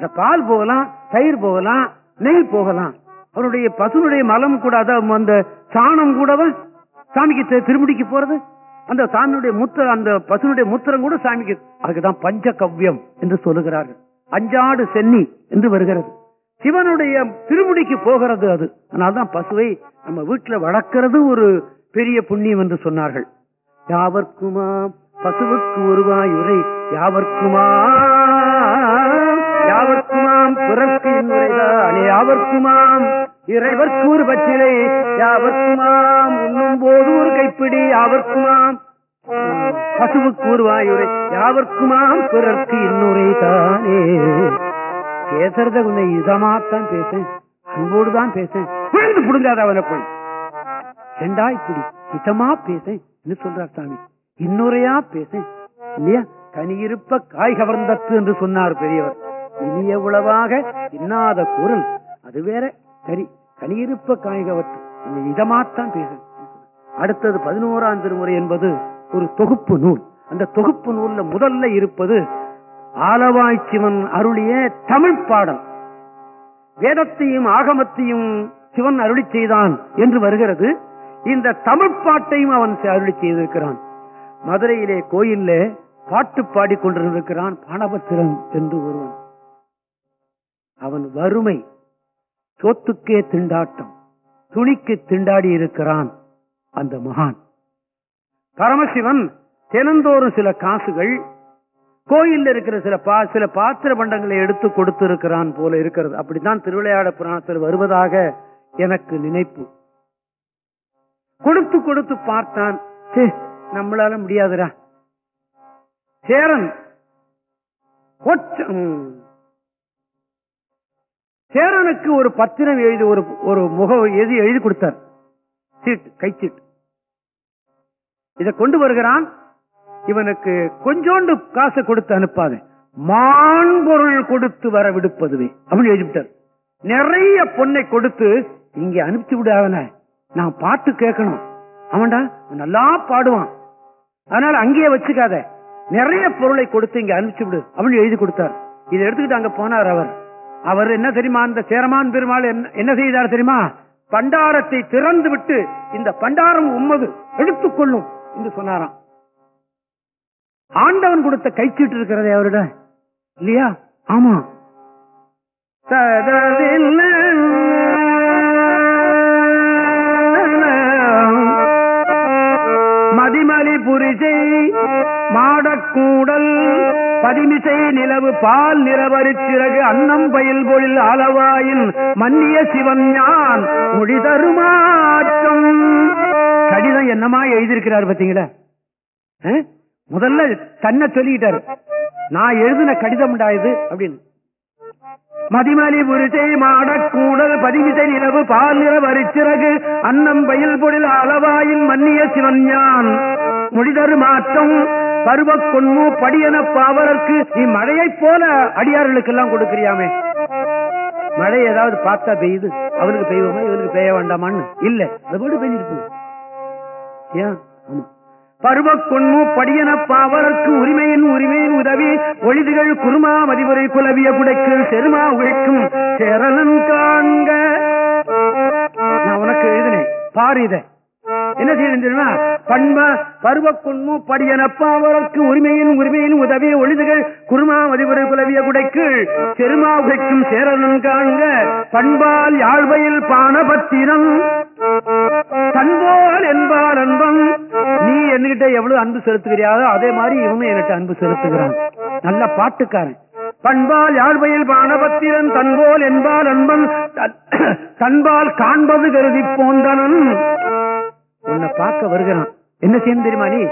அந்த பால் போகலாம் தயிர் போகலாம் நெய் போகலாம். அவருடைய பசுனுடைய மலம் கூட அதான் அந்த சாணம் கூடவா? சாமிக்கு திருமுடிக்கு போறது? அந்த சாமியுடைய முத்திர அந்த பசுனுடைய மூத்திரம் கூட சாமிக்கு. அதுக்குதான் பஞ்ச கவ்யம் என்று சொல்லுகிறார்கள். அஞ்சாடு சென்னி என்று வருகிறது. சிவனுடைய திருமுடிக்கு போகிறது அது. அதனால்தான் பசுவை நம்ம வீட்டுல வளர்க்கிறது ஒரு பெரிய புண்ணியம் என்று சொன்னார்கள். யாவர்க்குமா பசுவுக்கு உருவாயுரை யாவர்க்குமா யாவர்க்குமாம் பிறர்க்கு இன்றைதானே யாவர்க்குமாம்? இறைவர்க்கு ஒரு பச்சிலை யாவர்க்குமாம்? உண்ணும் போது ஒரு கைப்பிடி. யாவர்க்குமாம்? பசுவு கூறுவாயுரை யாவர்க்குமாம்? பிறர்க்கு இன்னுரை தானே. பேசுறத கொஞ்சம் இதமாத்தான் பேசேன் அன்போடு தான் பேசேன் விழுந்து புடுங்காத அவனை போய். ஏண்டா இப்படி இதமா பேசேன் என்ன சொல்றார் சாமி. இன்னுரையா பேசேன் இல்லையா? கனியிருப்ப காய் கவர்ந்தத்து என்று சொன்னார் பெரியவர். இனிய உளவாக இன்னாத குரல். அது வேற கரி கனியிருப்ப காய்கவற்று. இதமாத்தான் பேச அடுத்தது பதினோராம் திருமுறை என்பது ஒரு தொகுப்பு நூல். அந்த தொகுப்பு நூல்ல முதல்ல இருப்பது ஆலவாய்ச்சிவன் அருளிய தமிழ் பாடல். வேதத்தையும் ஆகமத்தையும் சிவன் அருளி செய்தான் என்று வருகிறது. இந்த தமிழ் பாட்டையும் அவன் அருளி செய்திருக்கிறான். மதுரையிலே கோயில்ல பாட்டு பாடிக்கொண்டிருந்திருக்கிறான் பானபத்திரன் என்று ஒருவன். அவன் வறுமை சொத்துக்கே திண்டாட்டம் துணிக்கு திண்டாடி இருக்கிறான் அந்த மகான். பரமசிவன் தினந்தோறும் சில காசுகள் கோயில்ல இருக்கிற சில பா சில பாத்திர பண்டங்களை எடுத்து கொடுத்து இருக்கிறான் போல இருக்கிறது. அப்படித்தான் திருவிளையாட புராணத்தில் வருவதாக எனக்கு நினைப்பு. கொடுத்து கொடுத்து பார்த்தான். நம்மளால முடியாதுடா. சேரன் சேரனுக்கு ஒரு பத்திரம் எழுதி ஒரு ஒரு முக எழுதி எழுதி கொடுத்தார். சீட்டு கைச்சீட்டு இதை கொண்டு வருகிறான். இவனுக்கு கொஞ்சோண்டு காசை கொடுத்து அனுப்பாத. மான்பொருள் கொடுத்து வர விடுப்பதுவே. அப்படின்னு எழுதிவிட்டார். நிறைய பொண்ணை கொடுத்து இங்க அனுப்பிச்சு விடு அவனை. நான் பாட்டு கேட்கணும். அவன்டா நல்லா பாடுவான். அதனால அங்கேயே வச்சுக்காத. நிறைய பொருளை கொடுத்து இங்க அனுப்பிச்சு விடு. அப்படின்னு எழுதி கொடுத்தார். இதை எடுத்துக்கிட்டு அங்க போனார் அவர். அவர் என்ன தெரியுமா? அந்த சேரமான் பெருமாள் என்ன- செய்தார் தெரியுமா? பண்டாரத்தை திறந்து விட்டு இந்த பண்டாரம் உம்மது எடுத்துக்கொள்ளும் என்று சொன்னாராம். ஆண்டவன் கொடுத்த கைச்சீட்டு இருக்கிறதே அவரிடம் இல்லையா? ஆமா. மதிமலி புரிசை மாடக்கூடல் பதிமிசை நிலவு பால் நிலவரிச்சிறகு அன்னம் பயில் பொழில் அளவாயின் மன்னிய சிவன் ஞான் மொழி தருமாற்றம். கடிதம் என்னமா எழுதியிருக்கிறார் பார்த்தீங்களா? முதல்ல தன்னை சொல்லிட்டாரு. நான் எழுதின கடிதம் உண்டாயது அப்படின்னு. மதிமலி புரிசை மாடக்கூடல் பதிவிசை நிலவு பால் நிற வரிச்சிறகு அன்னம் பயில் பொழில் அளவாயின் மன்னிய சிவஞான் மொழிதரு மாற்றம் பருவ கொன்மு படியன பாவலருக்கு இம்மழையைப் போல அடியார்களுக்கெல்லாம் கொடுக்கிறியாமே? மழை ஏதாவது பார்த்தா பெய்யுது. அவனுக்கு பெய்வோமா? இவனுக்கு பெய்ய வேண்டாமான்னு? இல்ல. அது போட்டு பெய்ஞ்சிட்டு ஏன்? ஆமா. பருவ கொன்மு படியன பாவலர்க்கு உரிமையின் உரிமையின் உதவி ஒளிதுகள் குருமா மதிமுறை குலவிய குடைக்கு செருமா உழைக்கும் சேரலன் காண்க. நான் உனக்கு எழுதினேன். பாரு இத. என்ன செய்யணும் தெரியுமா? பண்ப பருவ கொன்மு படியன பாவலர்க்கு உரிமையின் உரிமையின் உதவிய ஒளிதுகள் குருமா மதிமுறை குலவிய குடைக்கு செருமா உழைக்கும் சேரலன் காண்க பண்பால் யாழ்வையில் பானபத்திரம். தன்போல் என்பார் அன்பம். நீ என்கிட்ட எவ்வளவு அன்பு செலுத்துகிறியாதோ அதே மாதிரி இவனும் என்கிட்ட அன்பு செலுத்துகிறான். நல்ல பாட்டுக்காரன். பண்பால் யாழ்வையில் பானபத்திரன் தன்போல் என்பால் அன்பன் தன்பால் காண்பது கருதி போந்தனன் உன்னை பார்க்க வருகிறான். என்ன செய்யணும் தெரியுமா நீ?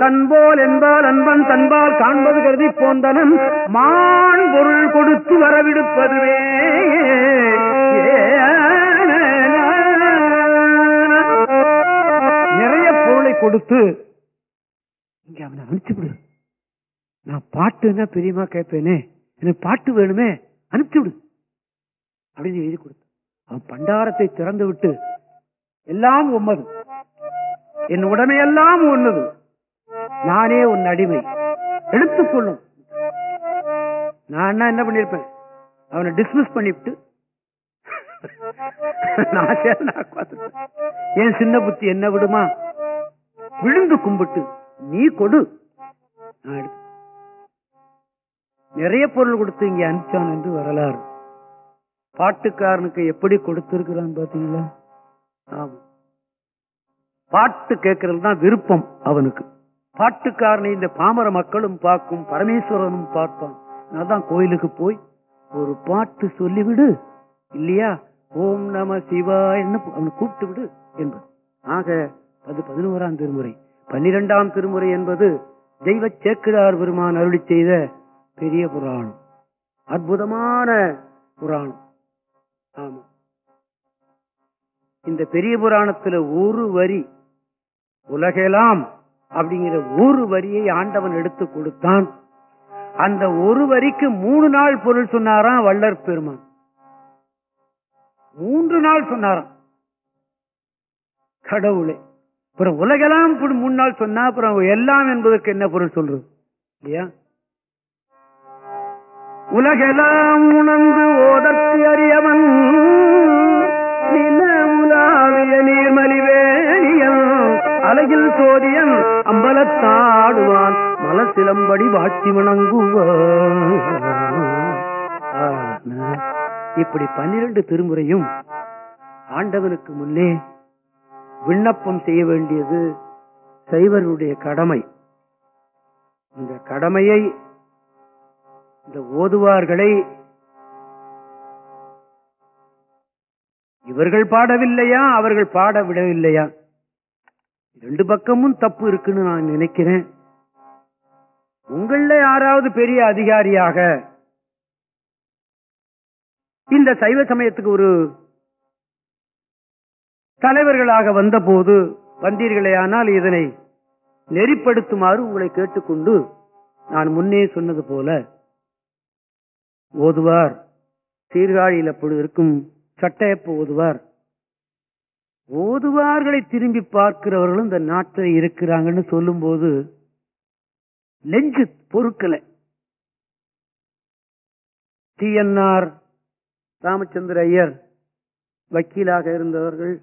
தன்போல் என்பால் அன்பன் தன்பால் காண்பது கருதி போந்தனன் மான் பொருள் கொடுத்து வரவிடுப்பதுவே. நிறைய பொருள் கொடுத்து இங்க அவனை அனுப்பிச்சு நான் பாட்டுன்னா பெரியமா கேட்பேனே? எனக்கு பாட்டு வேணுமே அனுப்பிச்சு விடு அப்படின்னு எழுதி கொடுத்து அவன் பண்டாரத்தை திறந்து விட்டு எல்லாம் உம்மது. என் உடமையெல்லாம் உன்னது நானே உன் அடிமை. எடுத்துக்கொள்ளும் நான் என்ன பண்ணிருப்பேன் அவனை டிஸ்மிஸ் பண்ணிவிட்டு என் சின்ன புத்தி என்ன விடுமா? விழுந்து கும்பிட்டு நீ கொடு. நிறைய பொருள் கொடுத்து இங்க அனுப்பிச்சான் என்று வரலாறு. பாட்டுக்காரனுக்கு எப்படி கொடுத்திருக்கிறான் பாத்தீங்களா ஆமா. பாட்டு கேட்கறது தான் விருப்பம் அவனுக்கு. பாட்டுக்காரனை இந்த பாமர மக்களும் பார்க்கும் பரமேஸ்வரனும் பார்ப்பான். அதான் கோயிலுக்கு போய் ஒரு பாட்டு சொல்லிவிடு. இல்லையா? ஓம் நம என்ன அவனை கூப்பிட்டு விடு என்பது. ஆக அது பதினோராம் திருமுறை. பன்னிரெண்டாம் திருமுறை என்பது தெய்வ சேக்கிரார் பெருமான் அருளி செய்த பெரிய புராணம். அற்புதமான புராணம். ஆமா. இந்த பெரிய புராணத்துல ஒரு வரி உலகெல்லாம் அப்படிங்கிற ஒரு வரியை ஆண்டவன் எடுத்து கொடுத்தான். அந்த ஒரு வரிக்கு மூணு நாள் பொருள் சொன்னாராம் வள்ளற் பெருமான். மூன்று நாள் சொன்னாராம். கடவுளே. அப்புறம் உலகெல்லாம் மூணு நாள் சொன்னா அப்புறம் எல்லாம் என்பதற்கு என்ன பொருள் சொல்றது? இல்லையா? உலகெல்லாம் உணர்ந்து ஓதற்கு அறியவன் நில உலாவிய நீர்மலிவேணியன் அழகில் சோதியன் அம்பலத்தாடுவான். மலசிலம்படி வாட்டி வணங்குவான். இப்படி பன்னிரண்டு திருமுறையும் ஆண்டவனுக்கு முன்னே விண்ணப்பம் செய்ய வேண்டியது சைவருடைய கடமை. இந்த கடமையை இந்த ஓதுவார்களை இவர்கள் பாடவில்லையா? அவர்கள் பாட விடவில்லையா ரெண்டு பக்கமும் தப்பு இருக்குன்னு நான் நினைக்கிறேன். உங்கள யாராவது பெரிய அதிகாரியாக இந்த சைவ சமயத்துக்கு ஒரு தலைவர்களாக வந்தபோது வந்தீர்களேயானால் இதனை நெறிப்படுத்துமாறு உங்களை கேட்டுக்கொண்டு நான் முன்னே சொன்னது போல ஓதுவார். சீர்காழியில் அப்பொழுது இருக்கும் சட்டையப்ப ஓதுவார். ஓதுவார்களை திரும்பி பார்க்கிறவர்களும் இந்த நாட்டில் இருக்கிறாங்கன்னு சொல்லும்போது நெஞ்சு என் டிஎன்ஆர் ராமச்சந்திர ஐயர் வக்கீலாக இருந்தவர்கள்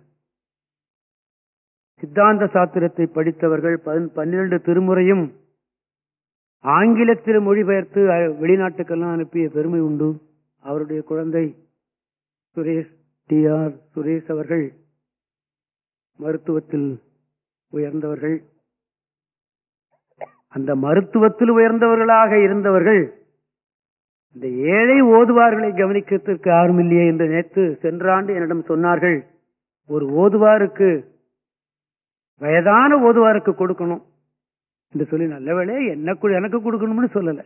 சித்தாந்த சாத்திரத்தை படித்தவர்கள் பன்னிரண்டு திருமுறையும் ஆங்கிலத்தில் மொழிபெயர்த்து அஹ், வெளிநாட்டுக்கெல்லாம் அனுப்பிய பெருமை உண்டு. அவருடைய குழந்தை சுரேஷ் டி ஆர் சுரேஷ் அவர்கள் மருத்துவத்தில் உயர்ந்தவர்கள் அந்த மருத்துவத்தில் உயர்ந்தவர்களாக இருந்தவர்கள் இந்த ஏழை ஓதுவார்களை கவனிக்கிறதுக்கு யாரும் இல்லையே என்று நேற்று சென்ற ஆண்டு என்னிடம் சொன்னார்கள் ஒரு ஓதுவாருக்கு வயதான ஓதுவாருக்கு கொடுக்கணும். என்று சொல்லி நல்லவேளே என்ன எனக்கு கொடுக்கணும்னு சொல்லல.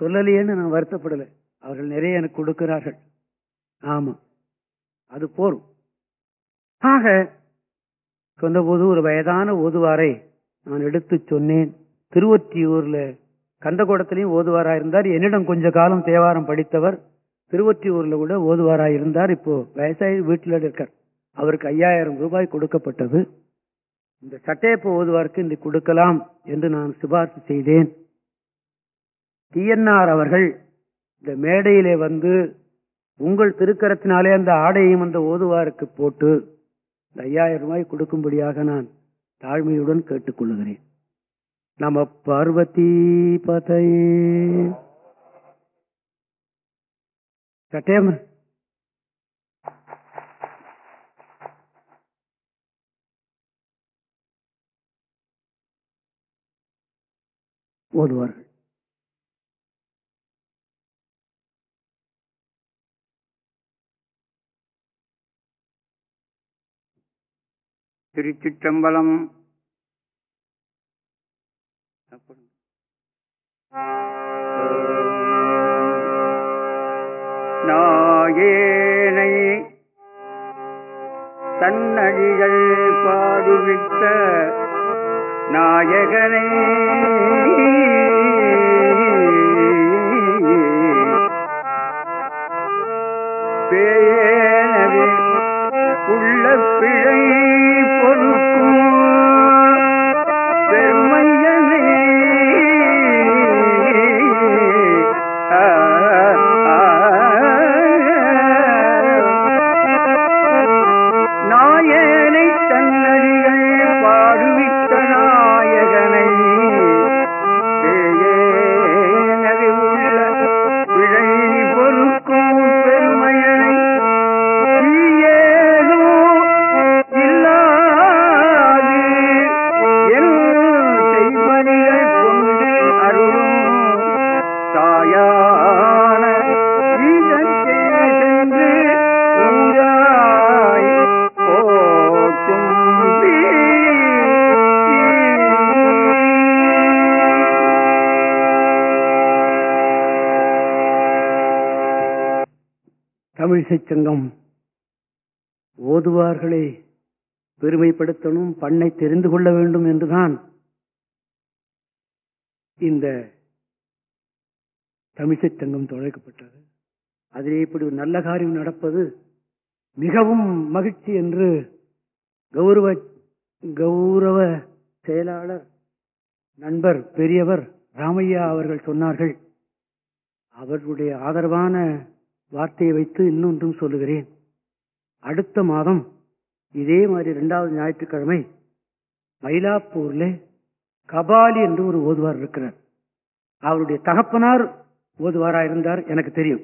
சொல்லலையேன்னு நான் வருத்தப்படலை. அவர்கள் நிறைய எனக்கு கொடுக்கிறார்கள். ஆமா அது போரும். ஆக சொன்னபோது ஒரு வயதான ஓதுவாரை நான் எடுத்து சொன்னேன். திருவொற்றியூர்ல கந்தகோடத்திலையும் ஓதுவாராக இருந்தார். என்னிடம் கொஞ்ச காலம் தேவாரம் படித்தவர். திருவொற்றியூர்ல கூட ஓதுவாராக இருந்தார். இப்போ வயசாகி வீட்டில் இருக்கார். அவருக்கு ஐயாயிரம் ரூபாய் கொடுக்கப்பட்டது. இந்த சட்டையப்ப ஓதுவாருக்கு இந்த கொடுக்கலாம் என்று நான் சிபார்சு செய்தேன். டிஎன்ஆர் அவர்கள் இந்த மேடையிலே வந்து உங்கள் திருக்கரத்தினாலே அந்த ஆடையும் அந்த ஓதுவாருக்கு போட்டு இந்த ஐயாயிரம் ரூபாய் கொடுக்கும்படியாக நான் தாழ்மையுடன் கேட்டுக்கொள்ளுகிறேன். நம பார்வதி பதையே சட்டேம். ஓதுவார்கள். திருச்சிற்றம்பலம். நாயேனை தன்னடிகள் பாடுவித்த நாயகனை சங்கம் ஓதுவார்களை பெருமைப்படுத்தணும் பண்ணை தெரிந்து கொள்ள வேண்டும் என்றுதான் இந்த தமிழிசை சங்கம் தொலைக்கப்பட்டது அதிலே இப்படி ஒரு நல்ல காரியம் நடப்பது மிகவும் மகிழ்ச்சி என்று கௌரவ கௌரவ செயலாளர் நண்பர் பெரியவர் ராமையா அவர்கள் சொன்னார்கள். அவர்களுடைய ஆதரவான வார்த்தையை வைத்து இன்னொன்றும் சொல்லுகிறேன். அடுத்த மாதம் இதே மாதிரி இரண்டாவது ஞாயிற்றுக்கிழமை மயிலாப்பூர்ல கபாலி என்று ஒரு ஓதுவார் இருக்கிறார். அவருடைய தகப்பனார் ஓதுவாராக இருந்தார் எனக்கு தெரியும்.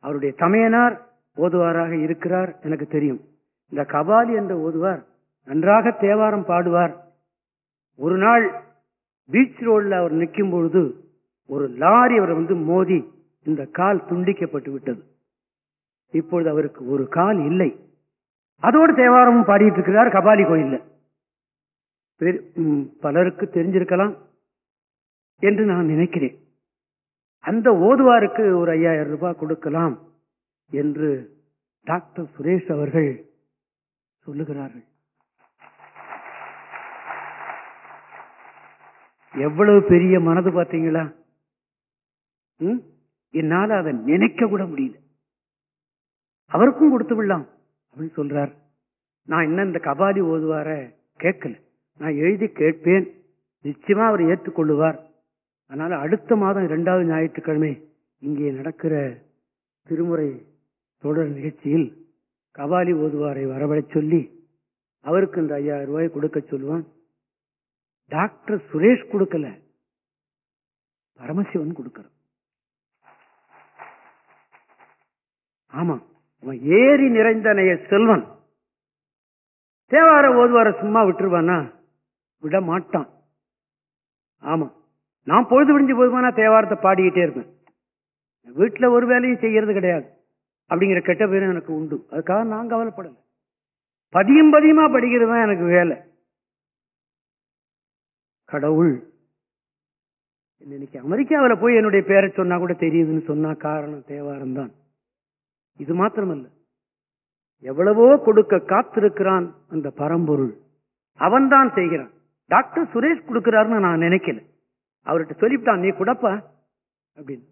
அவருடைய தமையனார் ஓதுவாராக இருக்கிறார் எனக்கு தெரியும். இந்த கபாலி என்ற ஓதுவார் நன்றாக தேவாரம் பாடுவார். ஒரு நாள் பீச் ரோடில் அவர் நிற்கும் பொழுது ஒரு லாரி அவரை வந்து மோதி இந்த கால் துண்டிக்கப்பட்டு விட்டது. இப்பொழுது அவருக்கு ஒரு கால் இல்லை. அதோடு தேவாரமும் பாடிட்டு இருக்கிறார் கபாலி கோயில்ல. பலருக்கு தெரிஞ்சிருக்கலாம் என்று நான் நினைக்கிறேன். அந்த ஓதுவாருக்கு ஒரு ஐயாயிரம் ரூபாய் கொடுக்கலாம் என்று டாக்டர் சுரேஷ் அவர்கள் சொல்லுகிறார்கள். எவ்வளவு பெரிய மனது பார்த்தீங்களா? ம்? என்னால அதை நினைக்க கூட முடியல. அவருக்கும் கொடுத்து விடலாம் அப்படின்னு சொல்றார். நான் இன்னும் இந்த கபாலி ஓதுவார கேட்கல. நான் எழுதி கேட்பேன். நிச்சயமா அவர் ஏற்றுக்கொள்ளுவார். அதனால அடுத்த மாதம் இரண்டாவது ஞாயிற்றுக்கிழமை இங்கே நடக்கிற திருமுறை தொடர் நிகழ்ச்சியில் கபாலி ஓதுவாரை வரவழை சொல்லி அவருக்கு இந்த ஐயாயிரம் ரூபாய் கொடுக்க சொல்லுவான். டாக்டர் சுரேஷ் கொடுக்கல. பரமசிவன் கொடுக்கிறான் ஆமா. அவன் ஏறி நிறைந்தனைய செல்வன். தேவார ஓதுவார சும்மா விட்டுருவானா? விட மாட்டான் ஆமா. நான் பொழுது விடிஞ்சு போதுமானா தேவாரத்தை பாடிக்கிட்டே இருப்பேன். வீட்டுல ஒரு வேலையும் செய்யறது கிடையாது. அப்படிங்கிற கெட்ட பேரும் எனக்கு உண்டு. அதுக்காக நான் கவலைப்படல. பதியும் பதியமா படிக்கிறவன் எனக்கு வேலை. கடவுள். இன்னைக்கு அமெரிக்காவில் போய் என்னுடைய பேரை சொன்னா கூட தெரியுதுன்னு சொன்னா காரணம் தேவாரம் தான் இது மாத்திரமல்ல. எவ்வளவோ கொடுக்க காத்திருக்கிறான் அந்த பரம்பொருள். அவன்தான் செய்கிறான். டாக்டர் சுரேஷ் கொடுக்கிறாருன்னு நான் நினைக்கல. அவர்கிட்ட சொல்லிவிட்டான் நீ கொடுப்பா? அப்படின்னு.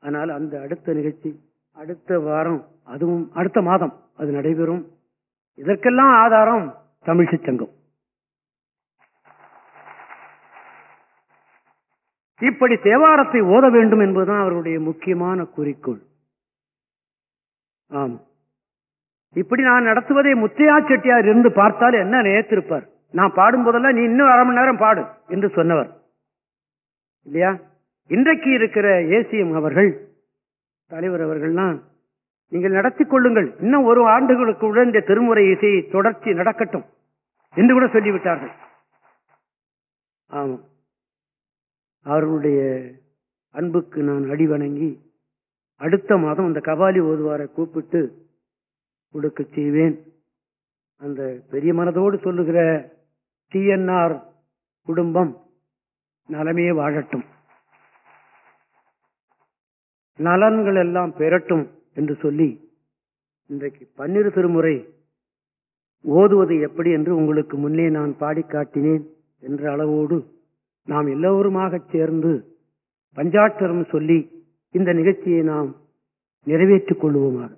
அதனால அந்த அடுத்த நிகழ்ச்சி அடுத்த வாரம் அதுவும் அடுத்த மாதம் அது நடைபெறும். இதற்கெல்லாம் ஆதாரம் தமிழ்ச்சி சங்கம். இப்படி தேவாரத்தை ஓத வேண்டும் என்பதுதான் அவருடைய முக்கியமான குறிக்கோள். ஆம். இப்படி நான் நடத்துவதை முத்தையா செட்டியார் இருந்து பார்த்தால் என்ன நேர்த்திருப்பார்? நான் பாடும் போதெல்லாம் நீ இன்னும் அரை மணி நேரம் பாடு என்று சொன்னவர். இல்லையா? இன்றைக்கு இருக்கிற ஏசிஎம் அவர்கள் தலைவர் அவர்கள்லாம் நீங்கள் நடத்தி கொள்ளுங்கள். இன்னும் ஒரு ஆண்டுகளுக்கு இந்த திருமுறை இசை தொடர்ச்சி நடக்கட்டும் என்று கூட சொல்லிவிட்டார்கள். ஆமாம் அவர்களுடைய அன்புக்கு நான் அடிவணங்கி அடுத்த மாதம் அந்த கபாலி ஓதுவாரை கூப்பிட்டு கொடுக்க செய்வேன். அந்த பெரிய மனதோடு சொல்லுகிற டிஎன்ஆர் குடும்பம் நலமே வாழட்டும். நலன்கள் எல்லாம் பெறட்டும் என்று சொல்லி இன்றைக்கு பன்னிரு திருமுறை ஓதுவது எப்படி என்று உங்களுக்கு முன்னே நான் பாடி காட்டினேன் என்ற அளவோடு நாம் எல்லோருமாக சேர்ந்து பஞ்சாட்சரம் சொல்லி இந்த நிகழ்ச்சியை நாம் நிறைவேற்றிக் கொள்வோமாக.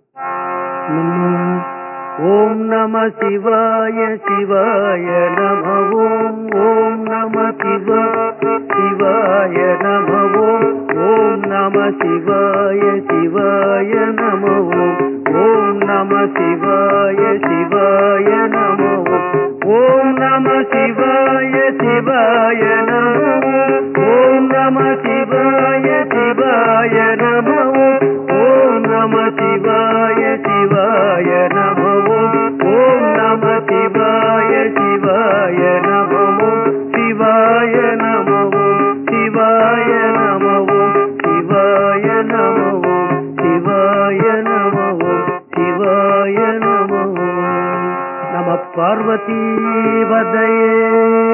ஓம் நம சிவாய சிவாய நம ஓம் ஓம் நம சிவ சிவாய நம ஓம் ஓம் நம சிவாய சிவாய நம ஓம் ஓம் நம சிவாய சிவாய நம ஓம் ஓம் நம சிவாய சிவாய நம ஓம் நம சிவாய சிவாய நம ஓம் நம சிவாய சிவாய நம ஓம் நம சிவாய சிவாய நம சிவாய நம சிவாய நம சிவாய நம சிவாய நம சிவாய நம நம பார்வதி வதையே.